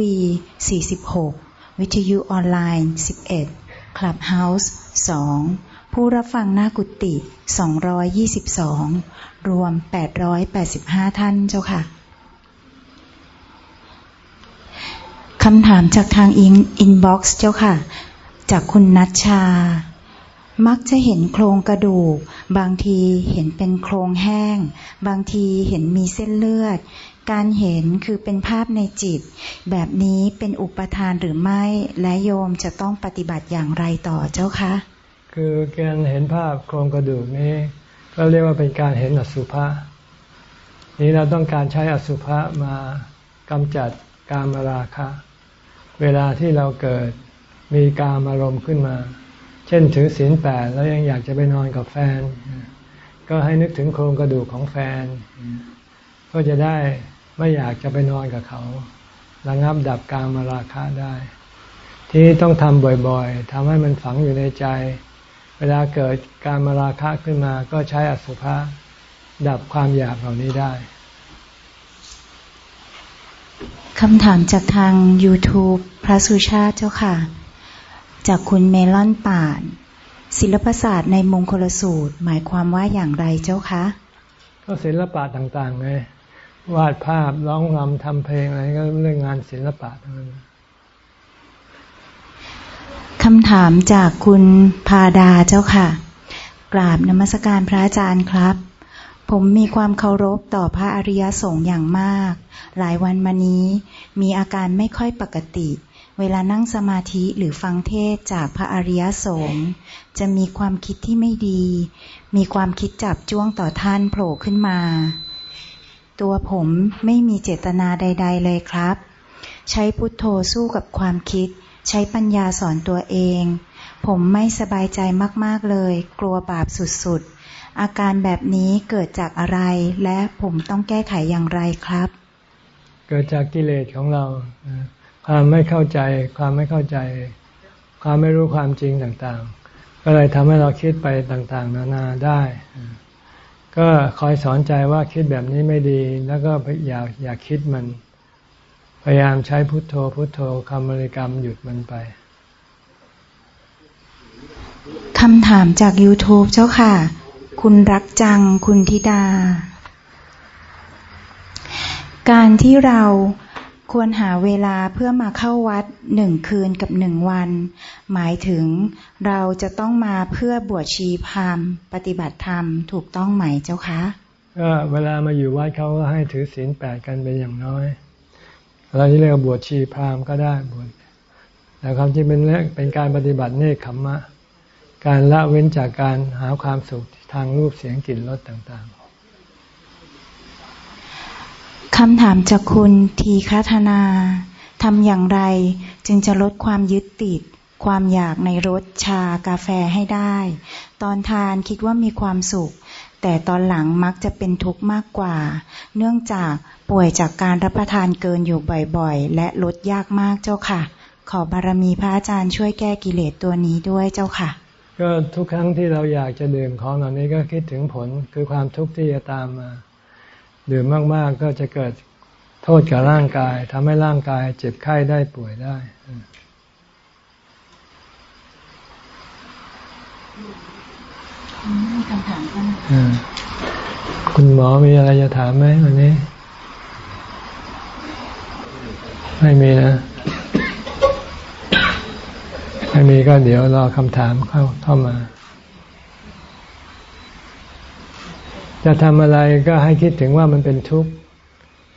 46 วิทยุออนไลน์ 11 Clubhouse 2 ผู้รับฟังหน้ากุฏิ222 รวม 885 ท่านเจ้าค่ะ คำถามจากทางอินอินบ็อกซ์เจ้าค่ะ จากคุณนัชชา มักจะเห็นโครงกระดูก บางทีเห็นเป็นโครงแห้ง บางทีเห็นมีเส้นเลือด การเห็นคือเป็นภาพในจิต แบบนี้เป็นอุปทานหรือไม่และโยมจะต้องปฏิบัติอย่างไรต่อเจ้าคะคือการเห็นภาพโครงกระดูกนี้ ก็เรียกว่าเป็นการเห็นอสุภะนี้เราต้องการใช้อสุภะมากำจัดการมราคะ เวลาที่เราเกิดมีการอารมณ์ขึ้นมา เช่นถือศีลแปดแล้วยังอยากจะไปนอนกับแฟน ก็ให้นึกถึงโครงกระดูกของแฟน ก็จะได้ไม่อยากจะไปนอนกับเขาระงับดับการมาราคะได้ ที่ต้องทำบ่อยๆทำให้มันฝังอยู่ในใจ เวลาเกิดการมาราคะขึ้นมา ก็ใช้อสุภะดับความอยากเหล่านี้ได้ คคำถามจากทาง YouTube พระสุชาติเจ้าค่ะ จากคุณเมลอนป่าน ศิลปศาสตร์ในมงคลสูตร หมายความว่าอย่างไรเจ้าคะก็ศิลปะต่างๆไงวาดภาพร้องรำทำเพลงอะไรก็เรื่องงานศิลปะทั้งนั้นคำถามจากคุณพาดาเจ้าค่ะ กราบนมัสการพระอาจารย์ครับ ผมมีความเคารพต่อพระอริยสงฆ์อย่างมาก หลายวันมานี้มีอาการไม่ค่อยปกติ เวลานั่งสมาธิหรือฟังเทศจากพระอริยสงฆ์จะมีความคิดที่ไม่ดี มีความคิดจับจ้วงต่อท่านโผล่ขึ้นมา ตัวผมไม่มีเจตนาใด ๆ เลยครับ ใช้พุทโธสู้กับความคิด ใช้ปัญญาสอนตัวเอง ผมไม่สบายใจมากๆเลย กลัวบาปสุดๆ อาการแบบนี้เกิดจากอะไรและผมต้องแก้ไขอย่างไรครับ เกิดจากกิเลสของเรา ความไม่เข้าใจ ความไม่เข้าใจ ความไม่รู้ความจริงต่างๆ ก็เลยทำให้เราคิดไปต่างๆ นานาได้ ก็คอยสอนใจว่าคิดแบบนี้ไม่ดี แล้วก็อย่าอย่าคิดมัน พยายามใช้พุทโธ พุทโธคำบริกรรมหยุดมันไปคำถามจาก YouTube เจ้าค่ะ คุณรักจังคุณธิดา การที่เราควรหาเวลาเพื่อมาเข้าวัดหนึ่งคืนกับหนึ่งวัน หมายถึงเราจะต้องมาเพื่อบวชชีพามปฏิบัติธรรมถูกต้องไหมเจ้าคะก็เวลามาอยู่วัดเขาก็ให้ถือศีลแปดกันเป็นอย่างน้อยเราจะเรียกว่าบวชชีพามก็ได้บวชแต่ความจริงเป็นเป็นการปฏิบัติเนคขมมะ การละเว้นจากการหาความสุขทางรูปเสียงกลิ่นรสต่างๆคำถามจากคุณทีคาธนาทำอย่างไรจึงจะลดความยึดติด ความอยากในรสชากาแฟให้ได้ ตอนทานคิดว่ามีความสุข แต่ตอนหลังมักจะเป็นทุกข์มากกว่า เนื่องจากป่วยจากการรับประทานเกินอยู่บ่อยๆ และลดยากมากเจ้าค่ะ ขอบารมีพระอาจารย์ช่วยแก้กิเลสตัวนี้ด้วยเจ้าค่ะ ก็ทุกครั้งที่เราอยากจะดื่มของเหล่านี้ก็คิดถึงผลคือความทุกข์ที่จะตามมา ดื่มมาก ๆ ก็จะเกิดโทษกับร่างกายทำให้ร่างกายเจ็บไข้ได้ป่วยได้มีคำถามท่านคุณหมอมีอะไรจะถามไหมวันนี้ ไม่มีนะ ไม่มีก็เดี๋ยวรอคำถามเข้าเข้ามา จะทำอะไรก็ให้คิดถึงว่ามันเป็นทุกข์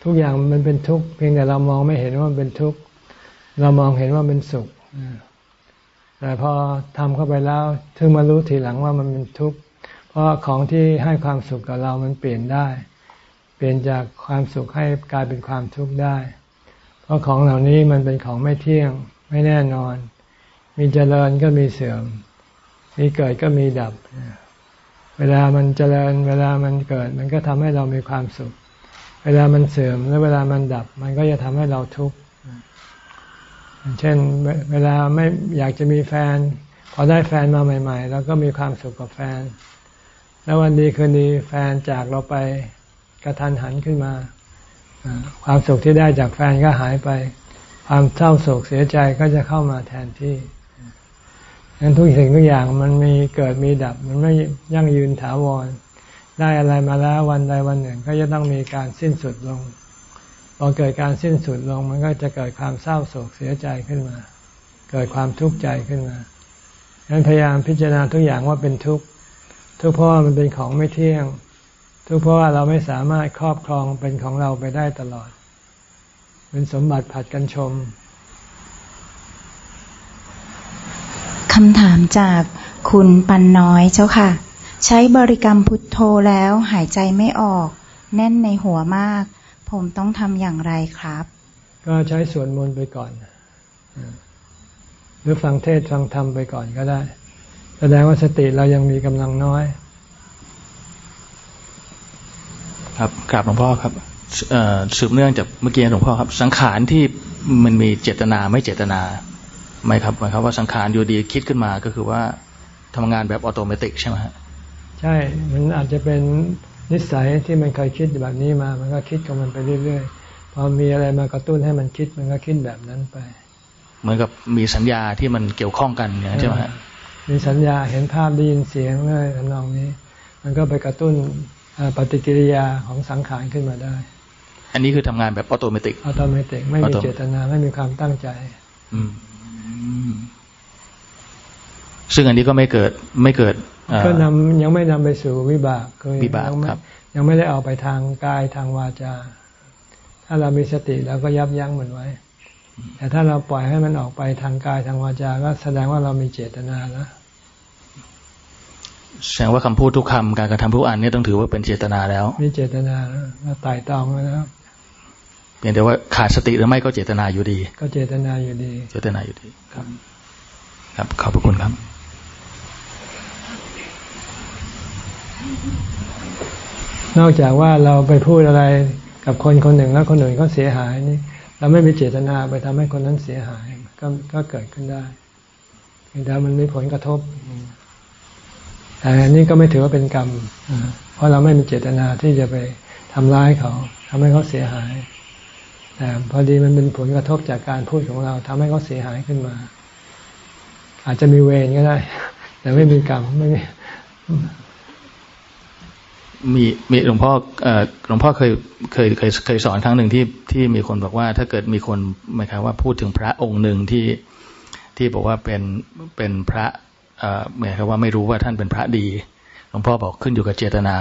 ทุกอย่างมันเป็นทุกข์เพียงแต่เรามองไม่เห็นว่ามันเป็นทุกข์เรามองเห็นว่าเป็นสุขแต่พอทำเข้าไปแล้วถึงมารู้ทีหลังว่ามันเป็นทุกข์เพราะของที่ให้ความสุขกับเรามันเปลี่ยนได้ เปลี่ยนจากความสุขให้กลายเป็นความทุกข์ได้ เพราะของเหล่านี้มันเป็นของไม่เที่ยงไม่แน่นอน มีเจริญก็มีเสื่อม มีเกิดก็มีดับ เวลามันเจริญ เวลามันเกิด มันก็ทำให้เรามีความสุข เวลามันเสื่อมและเวลามันดับ มันก็จะทำให้เราทุกข์เช่น เวลาไม่อยากจะมีแฟน พอได้แฟนมาใหม่ๆเราก็มีความสุขกับแฟน แล้ววันดีคืนดีแฟนจากเราไปกระทันหันขึ้นมา ความสุขที่ได้จากแฟนก็หายไป ความเศร้าโศกเสียใจก็จะเข้ามาแทนที่ งั้นทุกสิ่งทุกอย่างมันมีเกิดมีดับ มันไม่ยั่งยืนถาวร ได้อะไรมาแล้ววันใดวันหนึ่ง ก็จะต้องมีการสิ้นสุดลง พอเกิดการสิ้นสุดลง มันก็จะเกิดความเศร้าโศกเสียใจขึ้นมา เกิดความทุกข์ใจขึ้นมาดังนั้นพยายามพิจารณาทุกอย่างว่าเป็นทุกข์ทุกเพราะว่ามันเป็นของไม่เที่ยง ทุกเพราะว่าเราไม่สามารถครอบครองเป็นของเราไปได้ตลอด เป็นสมบัติผัดกันชม คำถามจากคุณปันน้อยเจ้าค่ะ ใช้บริกรรมพุทโธแล้วหายใจไม่ออก แน่นในหัวมาก ผมต้องทำอย่างไรครับ ก็ใช้สวดมนต์ไปก่อน หรือฟังเทศฟังธรรมไปก่อนก็ได้ แสดงว่าสติเรายังมีกำลังน้อย ครับกราบหลวงพ่อครับสืบเนื่องจากเมื่อกี้หลวงพ่อครับ สังขารที่มันมีเจตนาไม่เจตนา ไหมครับหมายความว่าสังขารอยู่ดีคิดขึ้นมาก็คือว่าทำงานแบบอัตโนมัติใช่ไหมฮะใช่ มันอาจจะเป็นนิสัยที่มันเคยคิดแบบนี้มา มันก็คิดกับมันไปเรื่อยๆพพอมีอะไรมากระตุ้นให้มันคิด มันก็คิดแบบนั้นไป เหมือนกับมีสัญญาที่มันเกี่ยวข้องกันอย่างนั้นใช่ไหมฮะมีสัญญาเห็นภาพได้ยินเสียงอะไรทำนองนี้ มันก็ไปกระตุ้นปฏิกิริยาของสังขารขึ้นมาได้ อันนี้คือทำงานแบบออโตเมติกอัตโนมัติไม่มีเจตนาไม่มีความตั้งใจ อืม ซึ่งอันนี้ก็ไม่เกิดไม่เกิดก็นำยังไม่นำไปสู่วิบากคือวิบากยังไม่ครับ ยังไม่ได้ออกไปทางกายทางวาจา ถ้าเรามีสติแล้วก็ยับยั้งมันไว้ แต่ถ้าเราปล่อยให้มันออกไปทางกายทางวาจา ก็แสดงว่าเรามีเจตนาแล้วแสดงว่าคำพูดทุกคำการกระทำทุกอันนี้ต้องถือว่าเป็นเจตนาแล้ว มีเจตนาแล้วไต่ตองแล้วเพียงแต่ว่าขาดสติหรือไม่ก็เจตนาอยู่ดี ก็เจตนาอยู่ดี เจตนาอยู่ดีครับ ครับขอบพระคุณครับ นอกจากว่าเราไปพูดอะไรกับคนคนหนึ่งแล้วคนอื่นก็เสียหายนี่เราไม่มีเจตนาไปทำให้คนนั้นเสียหาย ก็ก็เกิดขึ้นได้แต่มันมีผลกระทบแต่อันนี้ก็ไม่ถือว่าเป็นกรรมเพราะเราไม่มีเจตนาที่จะไปทำร้ายเขาทำให้เขาเสียหาย แต่พอดีมันเป็นผลกระทบจากการพูดของเราทำให้เขาเสียหายขึ้นมา อาจจะมีเวรก็ได้ แต่ไม่มีกรรมไม่มีมีมีหลวงพ่อเออหลวงพ่อเคยเคยเคยเคยสอนครั้งหนึ่งที่ที่มีคนบอกว่า ถ้าเกิดมีคนหมายความว่าพูดถึงพระองค์หนึ่งที่ที่บอกว่าเป็นเป็นพระเออหมายความว่าไม่รู้ว่าท่านเป็นพระดี หลวงพ่อบอกขึ้นอยู่กับเจตนา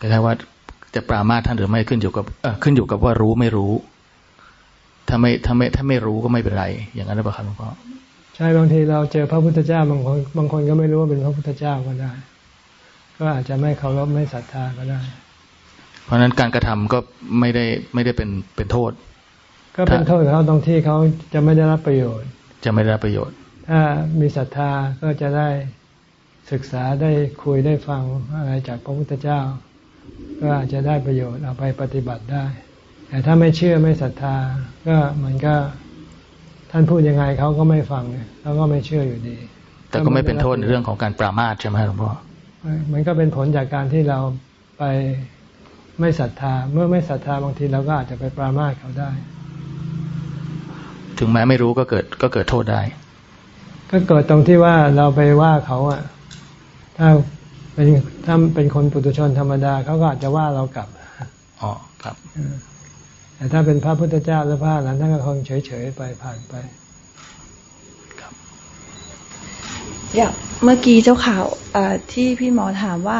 คล้ายๆว่าจะปรามาทท่านหรือไม่ขึ้นอยู่กับขึ้นอยู่กับว่ารู้ไม่รู้ ถ้าไม่ถ้าไม่ถ้าไม่รู้ก็ไม่เป็นไร อย่างนั้นหรือเปล่าครับหลวงพ่อใช่บางทีเราเจอพระพุทธเจ้าบางคนบางคนก็ไม่รู้ว่าเป็นพระพุทธเจ้าก็ได้ ก็อาจจะไม่เคารพไม่ศรัทธาก็ได้ เพราะฉะนั้นการกระทำก็ไม่ได้ไม่ได้เป็นเป็นโทษ ก็เป็นโทษของเขาตรงที่เขาจะไม่ได้รับประโยชน์ จะไม่ได้รับประโยชน์ ถ้ามีศรัทธาก็จะได้ศึกษาได้คุยได้ฟังอะไรจากพระพุทธเจ้า ก็อาจจะได้ประโยชน์เอาไปปฏิบัติได้ แต่ถ้าไม่เชื่อไม่ศรัทธา ก็มันก็ท่านพูดยังไงเขาก็ไม่ฟังเขาก็ไม่เชื่ออยู่ดี แต่ก็ไม่เป็นโทษในเรื่องของการปรามาสใช่ไหมหลวงพ่อมันก็เป็นผลจากการที่เราไปไม่ศรัทธา เมื่อไม่ศรัทธาบางทีเราก็อาจจะไปปรามาสเขาได้ ถึงแม้ไม่รู้ก็เกิดก็เกิดโทษได้ ก็เกิดตรงที่ว่าเราไปว่าเขาอะ ถ้าเป็นถ้าเป็นคนปุถุชนธรรมดาเขาก็อาจจะว่าเรากลับอ๋อครับ แต่ถ้าเป็นพระพุทธเจ้าหรือพระนั้นท่านก็คงเฉยๆไปผ่านไปอยากเมื่อกี้เจ้าข่าวที่พี่หมอถามว่า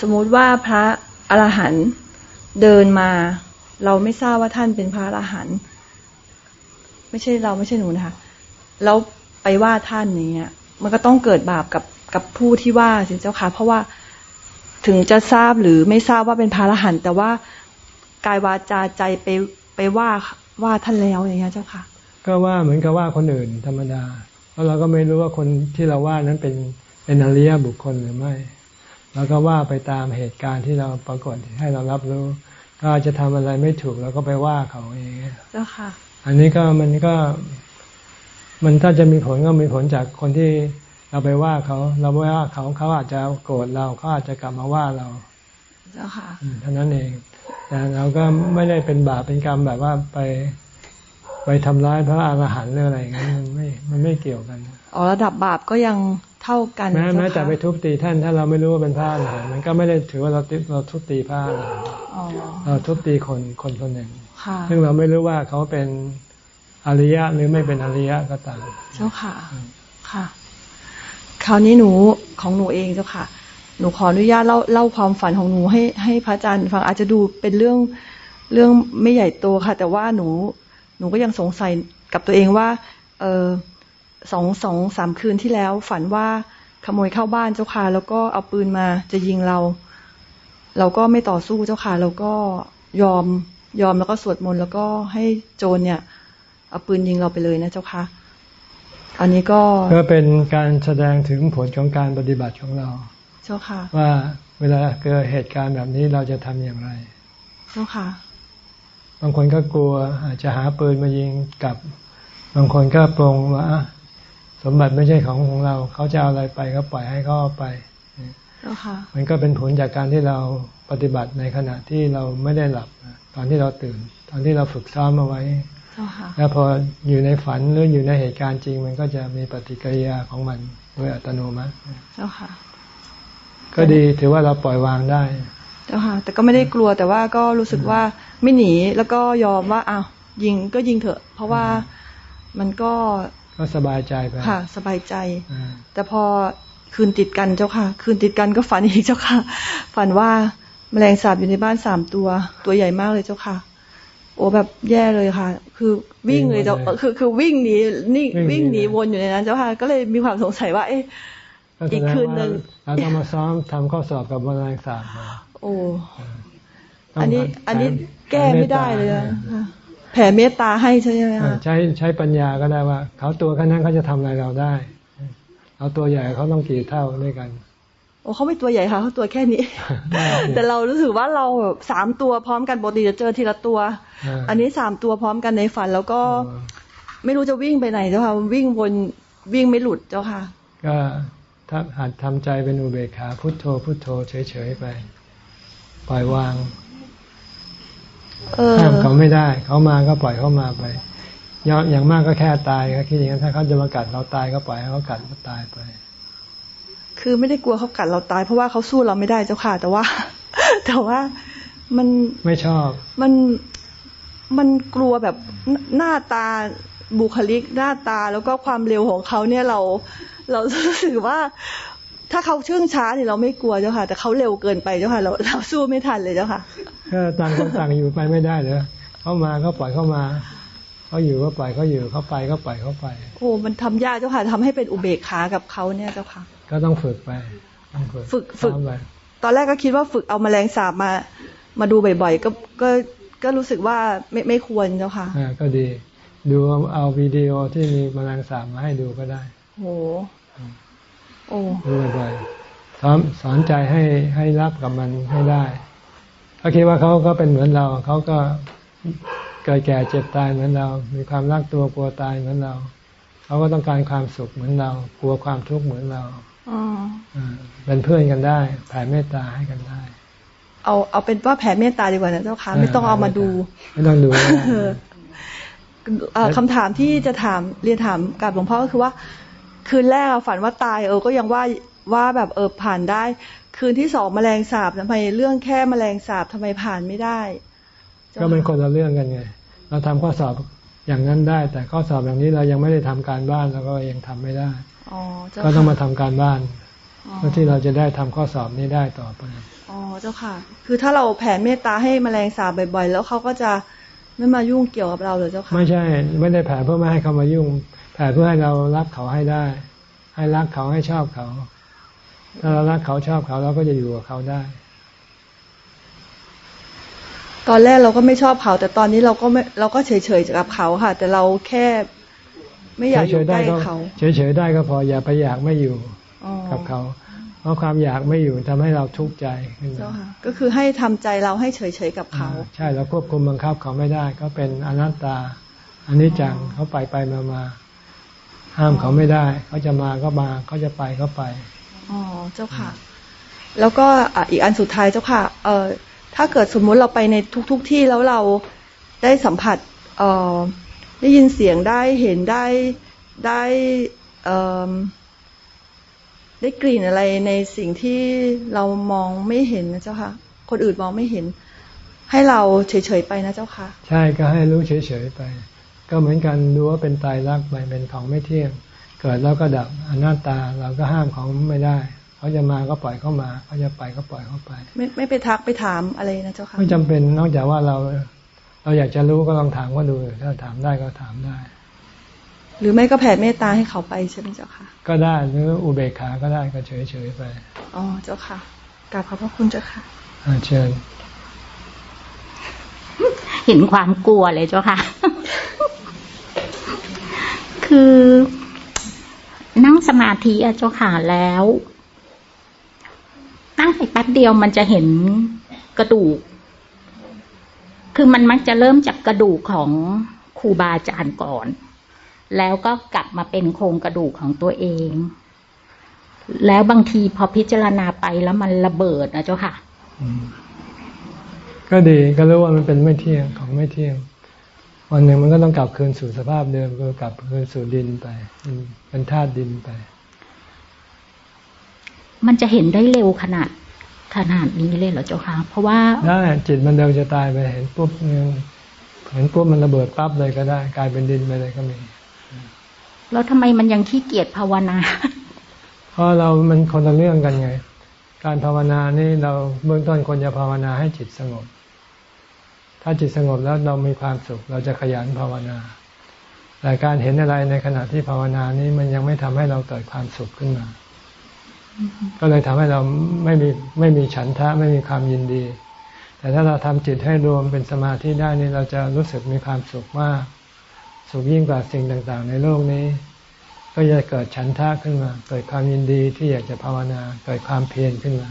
สมมุติว่าพระอรหันต์เดินมา เราไม่ทราบว่าท่านเป็นพระอรหันต์ไม่ใช่เราไม่ใช่หนูนะคะแล้วไปว่าท่านอย่างเงี้ย มันก็ต้องเกิดบาปกับกับผู้ที่ว่าสิเจ้าค่ะ เพราะว่าถึงจะทราบหรือไม่ทราบว่าเป็นพระอรหันต์แต่ว่า กายวาจาใจไปไปว่าว่าท่านแล้วอย่างเงี้ยเจ้าค่ะ ก็ว่าเหมือนกับว่าคนอื่นธรรมดา เพราะเราก็ไม่รู้ว่าคนที่เราว่านั้นเป็นเป็นอริยบุคคลหรือไม่เราก็ว่าไปตามเหตุการณ์ที่เราปรากฏให้เรารับรู้ ก็จะทำอะไรไม่ถูกเราก็ไปว่าเขาเองเจ้าค่ะ อันนี้ก็มันก็ มันถ้าจะมีผลก็มีผลจากคนที่เราไปว่าเขา เราไปว่าเขาเขาอาจจะโกรธเราเขาอาจจะกลับมาว่าเราเจ้าค่ะเท่านั้นเอง แต่เราก็ไม่ได้เป็นบาปเป็นกรรมแบบว่าไปไปทำร้ายพระอรหันต์หรืออะไรอย่างนั้นมันไม่มันไม่เกี่ยวกันอ๋อระดับบาปก็ยังเท่ากันแม้เจ้าแม้แต่ค่ะไปทุบตีท่าน ถ้าเราไม่รู้ว่าเป็นพระอรหันต์มันก็ไม่ได้ถือว่าเราติเราทุบตีพระอรหันต์อ๋อเราทุบตีคนคนคนหนึ่งค่ะซึ่งเราไม่รู้ว่าเขาเป็นอริยะหรือไม่เป็นอริยะก็ตามเจ้าค่ะค่ะ คราวนี้หนูของหนูเองเจ้าค่ะ หนูขออนุญาตเล่าเล่าความฝันของหนูให้ให้พระอาจารย์ฟังอาจจะดูเป็นเรื่องเรื่องไม่ใหญ่โตค่ะ แต่ว่าหนูหนูก็ยังสงสัยกับตัวเองว่า เออสองสองสามคืนที่แล้ว ฝันว่าขโมยเข้าบ้านเจ้าค่ะ แล้วก็เอาปืนมาจะยิงเรา เราก็ไม่ต่อสู้เจ้าค่ะเราก็ยอมยอมแล้วก็สวดมนต์แล้วก็ให้โจรเนี่ยเอาปืนยิงเราไปเลยนะเจ้าค่ะอันนี้ก็ก็เป็นการแสดงถึงผลของการปฏิบัติของเรา เจ้าค่ะ ว่าเวลาเกิดเหตุการณ์แบบนี้เราจะทำอย่างไร เจ้าค่ะ บางคนก็กลัวอาจจะหาปืนมายิงกลับบางคนก็ปรงว่าอะสมบัติไม่ใช่ของของเรา เขาจะเอาอะไรไปก็ปล่อยให้เขาเอาไปเจ้าค่ะมันก็เป็นผลจากการที่เราปฏิบัติในขณะที่เราไม่ได้หลับ ตอนที่เราตื่น ตอนที่เราฝึกซ้อมเอาไว้เจ้าค่ะแล้วพออยู่ในฝันหรืออยู่ในเหตุการณ์จริง มันก็จะมีปฏิกิริยาของมันโดยอัตโนมัติเจ้าค่ะ ก็ดีถือว่าเราปล่อยวางได้เจ้าค่ะแต่ก็ไม่ได้กลัวแต่ว่าก็รู้สึกว่าไม่หนีแล้วก็ยอมว่าอ้าวยิงก็ยิงเถอะ เพราะว่ามันก็ก็สบายใจไปค่ะ สบายใจอ่าแต่พอคืนติดกันเจ้าค่ะ คืนติดกันก็ฝันอีกเจ้าค่ะ ฝันว่าแมลงสาบอยู่ในบ้านสามตัว ตัวใหญ่มากเลยเจ้าค่ะ โอ้แบบแย่เลยค่ะ คือวิ่งเลยเจ้าคือคือวิ่งหนีนี่วิ่งหนีวนอยู่ในนั้นเจ้าค่ะ ก็เลยมีความสงสัยว่า เอ๊ะก็แส อีกดงคืนหนึ่ว่างเราต้องมาซ้อมทำข้อสอบกับแมลงสาบมาโอ้ต้งอันนี้แผ่อันนี้ผ่แก้ไม่ได้เลยอะค่ะแผ่เมตตาให้ใช่ไหมเออคะใช้ใช้ปัญญาก็ได้ว่า เขาตัวแค่นั้นเขาจะทำอะไรเราได้เอาตัวใหญ่เขาต้องกี่เท่าด้วยกันโอ้เขาไม่ตัวใหญ่ค่ะเขาตัวแค่นี้ แต่เรารู้สึกว่าเราแบบสามตัวพร้อมกันปกติจะเจอทีละตัวอ่าอันนี้สามตัวพร้อมกันในฝัน แล้วก็เออไม่รู้จะวิ่งไปไหนเจ้าค่ะวิ่งวนวิ่งไม่หลุดเจ้าค่ะ ก็ ถ้าหัดทำใจเป็นอุเบกขาพุทโธพุทโธเฉยๆไป ปล่อยวางเออห้ามเขาไม่ได้ เขามาก็ปล่อยเขามาไปยอมอย่างมากก็แค่ตายก็คิดอย่างนั้นถ้าเขาจะมากัดเราตายก็ปล่อยให้เขากัดเราตายไป คือไม่ได้กลัวเขากัดเราตาย เพราะว่าเขาสู้เราไม่ได้เจ้าค่ะ แต่ว่า แต่ว่ามันไม่ชอบ มันมันกลัวแบบหน้หน้าตาบุคลิกหน้าตาแล้วก็ความเร็วของเขาเนี่ยเรา เรารู้สึกว่า ถ้าเขาเชื่องช้าเนี่ยเราไม่กลัวเจ้าค่ะ แต่เขาเร็วเกินไปเจ้าค่ะ เราเราสู้ไม่ทันเลยเจ้าค่ะก็ต่างคนต่างอยู่ไปไม่ได้เลยเขามาก็ปล่อยเขามาเขาอยู่ก็ปล่อยเขาอยู่เขาไปก็ปล่อยเขาไปโอ้มันทำยากเจ้าค่ะทำให้เป็นอุเบกขากับเขาเนี่ยเจ้าค่ะ ก็ต้องฝึกไปต้องฝึกฝึกฝึกซ้อมไปตอนแรกก็คิดว่าฝึกเอาแมลงสาบมามาดูบ่อยๆ ก็ก็ก็รู้สึกว่าไม่ไม่ควรเจ้าค่ะอ่าก็ดี ดูเอาวิดีโอที่มีแมลงสาบมาให้ดูก็ได้ โหโอ้ดูบ่อยๆสอนสอนใจให้ให้รับกับมันให้ได้เขาคิดว่าเขาก็เป็นเหมือนเรา เขาก็เกิดแก่เจ็บตายเหมือนเรา มีความรักตัวกลัวตายเหมือนเรา เขาก็ต้องการความสุขเหมือนเรา กลัวความทุกข์เหมือนเราอ๋ออ่าเป็นเพื่อนกันได้ แผ่เมตตาให้กันได้ เอาเอาเป็นว่าแผ่เมตตาดีกว่านะเจ้าค่ะ ไม่ต้องเอามาดู ไม่ต้องดูก็ได้เออเอ่อคำถามที่จะถามเรียนถามกับหลวงพ่อก็คือว่า คืนแรกอะฝันว่าตายเออก็ยังว่าว่าแบบเออผ่านได้ คืนที่สองแมลงสาบทำไมเรื่องแค่แมลงสาบทำไมผ่านไม่ได้จ้าก็เป็นคนละเรื่องกันไง เราทำข้อสอบอย่างนั้นได้ แต่ข้อสอบอย่างนี้เรายังไม่ได้ทำการบ้านเราก็ยังทำไม่ได้อ๋อเจ้าก็ต้องมาค่ะทำการบ้านอ๋อเพื่อที่เราจะได้ทำข้อสอบนี้ได้ต่อไปอ๋อเจ้าค่ะ คือถ้าเราแผ่เมตตาให้แมลงสาบบ่อยๆ แล้วเขาก็จะไม่มายุ่งเกี่ยวกับเราเลยเจ้าค่ะไม่ใช่ ไม่ได้แผ่เพื่อไม่ให้เขามายุ่ง แผ่ เพื่อให้เรารักเขาให้ได้ ให้รักเขาให้ชอบเขา ถ้าเรารักเขาชอบเขาเราก็จะอยู่กับเขาได้ ตอนแรกเราก็ไม่ชอบเขา แต่ตอนนี้เราก็ไม่เราก็เฉยๆกับเขาค่ะ แต่เราแค่ ไม่อยากอเฉยู่ยๆใกได้ล้ก็เขาเฉยๆได้ก็พออย่าไปอยากไม่อยู่อ๋อกับเขา เพราะความอยากไม่อยู่ทำให้เราทุกข์ใจขึ้นเจ้ามาค่ะก็คือให้ทำใจเราให้เฉยๆกับเขาอ่าใช่เราควบคุมบังคับเขาไม่ได้ ก็เป็นอนัตตาอันนี้จังเขาไปไปมามา ห้ามเขาไม่ได้ เขาจะมาก็มาเขาจะไปก็ไปอ๋อเจ้าค่ะ แล้วก็อะอีกอันสุดท้ายเจ้าค่ะ เอ่อถ้าเกิดสมมุติเราไปในทุกๆทที่แล้วเราได้สัมผัสเอ่อได้ยินเสียงได้เห็นได้ได้เอ่อได้กลิ่นอะไรในสิ่งที่เรามองไม่เห็นนะเจ้าค่ะ คนอื่นมองไม่เห็น ให้เราเฉยๆไปนะเจ้าค่ะ ใช่ก็ให้รู้เฉยๆไป ก็เหมือนกันดูว่าเป็นตายรักไปเป็นของไม่เที่ยง เกิดแล้วก็ดับอนัตตาเราก็ห้ามเขาไม่ได้เขาจะมาก็ปล่อยเขามาเขาจะไปก็ปล่อยเขาไป ไม่ไม่ไปทักไปถามอะไรนะเจ้าค่ะไม่จำเป็นนอกจากว่าเราเราอยากจะรู้ก็ลองถามก็ดูถ้าถามได้ก็ถามได้ หรือไม่ก็แผ่เมตตาให้เขาไปใช่ไหมเจ้าค่ะ ก็ได้หรืออุเบกขาก็ได้ก็เฉยๆไปอ๋อเจ้าค่ะกราบขอบพระคุณเจ้าค่ะอ่าเชิญ เห็นความกลัวเลยเจ้าค่ะ คือนั่งสมาธิอะเจ้าค่ะแล้วนั่งไปแป๊บเดียวมันจะเห็นกระดูก คือมันมักจะเริ่มจากกระดูกของครูบาอาจารย์ก่อน แล้วก็กลับมาเป็นโครงกระดูกของตัวเอง แล้วบางทีพอพิจารณาไปแล้วมันระเบิดนะเจ้าค่ะ ก็ดีก็รู้ว่ามันเป็นไม่เที่ยงของไม่เที่ยง วันหนึ่งมันก็ต้องกลับคืนสู่สภาพเดิมก็กลับคืนสู่ดินไปเป็นธาตุดินไป มันจะเห็นได้เร็วขนาดขนาดนี้เลยเหรอเจ้าคะเพราะว่าได้จิตมันเดิมจะตายไปเห็นปุ๊บเห็นปุ๊บมันระเบิดปั๊บเลยก็ได้ กลายเป็นดินไปเลยก็มีแล้วทำไมมันยังขี้เกียจภาวนาเพราะเรามันคนละเรื่องกันไง การภาวนานี่เราเบื้องต้นควรจะภาวนาให้จิตสงบ ถ้าจิตสงบแล้วเรามีความสุข เราจะขยันภาวนา แต่การเห็นอะไรในขณะที่ภาวนานี้มันยังไม่ทำให้เราเกิดความสุขขึ้นมา ก็เลยทำให้เราไม่มีไม่มีฉันทะไม่มีความยินดี แต่ถ้าเราทำจิตให้รวมเป็นสมาธิได้นี่เราจะรู้สึกมีความสุขมาก สุขยิ่งกว่าสิ่งต่าง ๆ ในโลกนี้ ก็จะเกิดฉันทะขึ้นมา เกิดความยินดีที่อยากจะภาวนา เกิดความเพียรขึ้นมา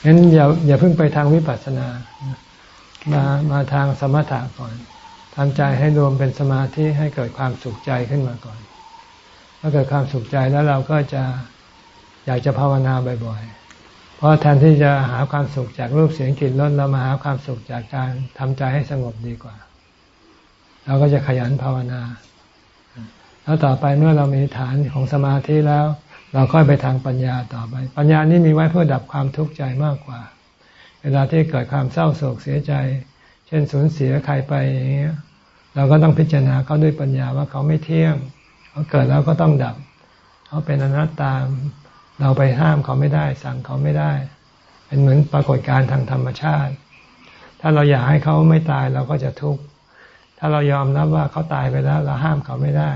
ฉะนั้นอย่าอย่าเพิ่งไปทางวิปัสสนา มามาทางสมถะก่อนทำใจให้รวมเป็นสมาธิให้เกิดความสุขใจขึ้นมาก่อนเมื่อเกิดความสุขใจแล้วเราก็จะอยากจะภาวนาบ่อยๆ เพราะแทนที่จะหาความสุขจากรูปเสียงกลิ่นรสเรามาหาความสุขจากการทำใจให้สงบดีกว่า เราก็จะขยันภาวนา แล้วต่อไปเมื่อเรามีฐานของสมาธิแล้ว เราค่อยไปทางปัญญาต่อไป ปัญญานี้มีไว้เพื่อดับความทุกข์ใจมากกว่า เวลาที่เกิดความเศร้าโศกเสียใจ เช่นสูญเสียใครไปอย่างเงี้ยเราก็ต้องพิจารณาเขาด้วยปัญญาว่าเขาไม่เที่ยงเขาเกิดแล้วก็ต้องดับ เขาเป็นอนัตตาเราไปห้ามเขาไม่ได้ สั่งเขาไม่ได้ เป็นเหมือนปรากฏการณ์ทางธรรมชาติ ถ้าเราอยากให้เขาไม่ตายเราก็จะทุกข์ถ้าเรายอมรับว่าเขาตายไปแล้ว เราห้ามเขาไม่ได้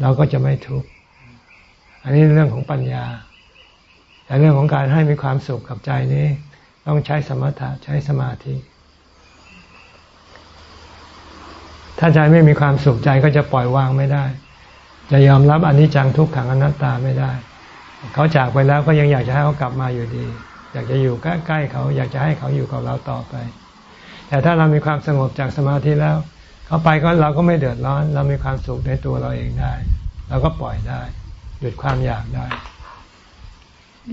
เราก็จะไม่ทุกข์อันนี้เรื่องของปัญญาแต่เรื่องของการให้มีความสุขกับใจนี้ ต้องใช้สมถะใช้สมาธิ ถ้าใจไม่มีความสุขใจก็จะปล่อยวางไม่ได้ จะยอมรับอนิจจังทุกขังอนัตตาไม่ได้ เขาจากไปแล้วก็ยังอยากจะให้เขากลับมาอยู่ดี อยากจะอยู่ใกล้ๆเขา อยากจะให้เขาอยู่กับเราต่อไป แต่ถ้าเรามีความสงบจากสมาธิแล้ว เขาไปก็เราก็ไม่เดือดร้อน เรามีความสุขในตัวเราเองได้ เราก็ปล่อยได้ หยุดความอยากได้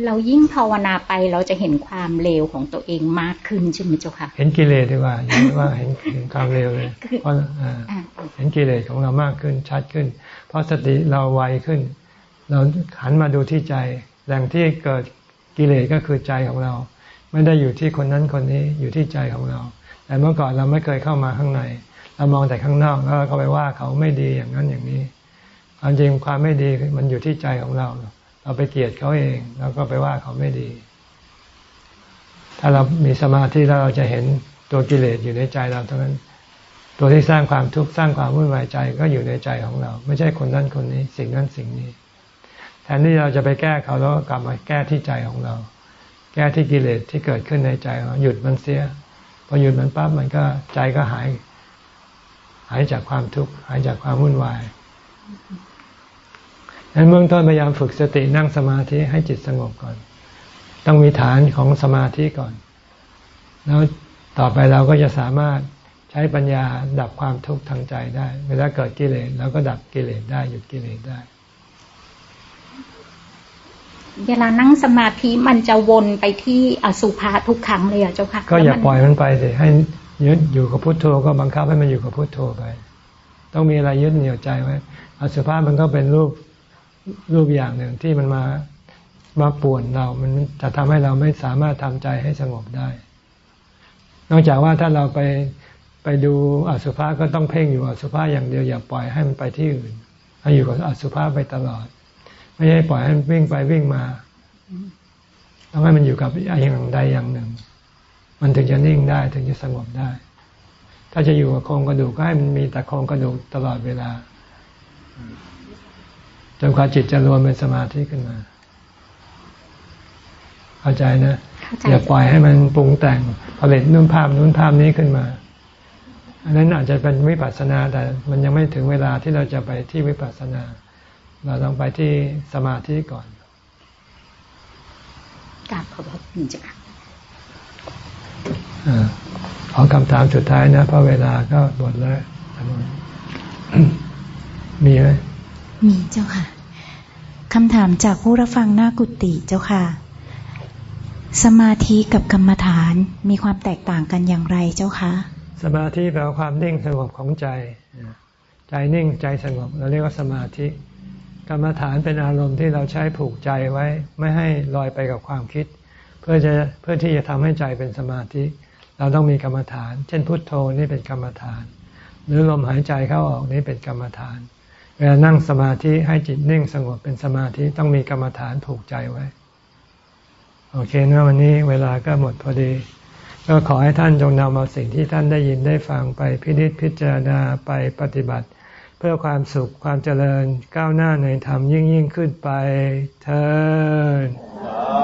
เรายิ่งภาวนาไปเราจะเห็นความเลวของตัวเองมากขึ้นใช่ไหมเจ้าค่ะ เห็นกิเลสดีกว่าอย่าว่าเห็นเห็นความเลวเลยเพราะเห็นกิเลสของเรามากขึ้นชัดขึ้น เพราะสติเราไวขึ้น เราหันมาดูที่ใจแหล่งที่เกิดกิเลสก็คือใจของเรา ไม่ได้อยู่ที่คนนั้นคนนี้อยู่ที่ใจของเรา แต่เมื่อก่อนเราไม่เคยเข้ามาข้างใน เรามองแต่ข้างนอกแล้วก็ไปว่าเขาไม่ดีอย่างนั้นอย่างนี้ความจริงความไม่ดีมันอยู่ที่ใจของเรา เราไปเกลียดเขาเอง แล้วก็ไปว่าเขาไม่ดี ถ้าเรามีสมาธิแล้วเราจะเห็นตัวกิเลสอยู่ในใจเราเท่านั้น ตัวที่สร้างความทุกข์สร้างความวุ่นวายใจก็อยู่ในใจของเรา ไม่ใช่คนนั้นคนนี้ สิ่งนั้นสิ่งนี้แทนที่เราจะไปแก้เขาแล้วกลับมาแก้ที่ใจของเรา แก้ที่กิเลสที่เกิดขึ้นในใจเราหยุดมันเสียพอหยุดมันปั๊บมันก็ใจก็หาย หายจากความทุกข์หายจากความวุ่นวาย ดังนั้นเบื้องต้นพยายามฝึกสตินั่งสมาธิให้จิตสงบก่อน ต้องมีฐานของสมาธิก่อน แล้วต่อไปเราก็จะสามารถใช้ปัญญาดับความทุกข์ทางใจได้ เวลาเกิดกิเลสเราก็ดับกิเลสได้หยุดกิเลสได้ เวลานั่งสมาธิมันจะวนไปที่อสุภะทุกครั้งเลยอะเจ้าค่ะ ก็อย่าปล่อยมันไปเลยให้ยึดอยู่กับพุทโธก็บังคับให้มันอยู่กับพุทโธไป ต้องมีอะไรยึดเหนี่ยวใจไว้ อสุภะมันก็เป็นรูป รูปอย่างหนึ่งที่มันมามาป่วนเรา มันจะทำให้เราไม่สามารถทำใจให้สงบได้ นอกจากว่าถ้าเราไปไปดูอสุภะก็ต้องเพ่งอยู่อสุภะอย่างเดียวอย่าปล่อยให้มันไปที่อื่นให้อยู่กับอสุภะไปตลอด ไม่ใช่ปล่อยให้มันวิ่งไปวิ่งมาต้องให้มันอยู่กับอย่างใดอย่างหนึ่ง มันถึงจะนิ่งได้ถึงจะสงบได้ ถ้าจะอยู่กับโครงกระดูกก็ให้มันมีแต่โครงกระดูกตลอดเวลา นกว่าจิตจะรวมเป็นสมาธิขึ้นมา เข้าใจนะอย่าปล่อยให้มันปรุงแต่งผลิตนู่นภาพนู่นภาพนี้ขึ้นมา อันนั้นอาจจะเป็นวิปัสสนาแต่มันยังไม่ถึงเวลาที่เราจะไปที่วิปัสสนา เราต้องไปที่สมาธิก่อนกราบขอบพระคุณจ้ะขอคำถามสุดท้ายนะเพราะเวลาก็หมดแล้วมีไหมมีเจ้าค่ะ คำถามจากผู้รับฟังหน้ากุฏิเจ้าค่ะ สมาธิกับกรรมฐานมีความแตกต่างกันอย่างไรเจ้าคะ สมาธิแปลว่าความนิ่งสงบของใจ ใจนิ่งใจสงบเราเรียกว่าสมาธิ กรรมฐานเป็นอารมณ์ที่เราใช้ผูกใจไว้ ไม่ให้ลอยไปกับความคิด เพื่อจะเพื่อที่จะทำให้ใจเป็นสมาธิ เราต้องมีกรรมฐาน เช่นพุทโธนี่เป็นกรรมฐาน หรือลมหายใจเข้าออกนี่เป็นกรรมฐาน วลานั่งสมาธิให้จิตนิ่งสงบเป็นสมาธิต้องมีกรรมฐานผูกใจไว้ โอเคนะวันนี้เวลาก็หมดพอดี ก็ขอให้ท่านจงนำเอาสิ่งที่ท่านได้ยินได้ฟังไปพิจิตพิจารณาไปปฏิบัติ เพื่อความสุขความเจริญก้าวหน้าในธรรมยิ่งยิ่งขึ้นไปเธอ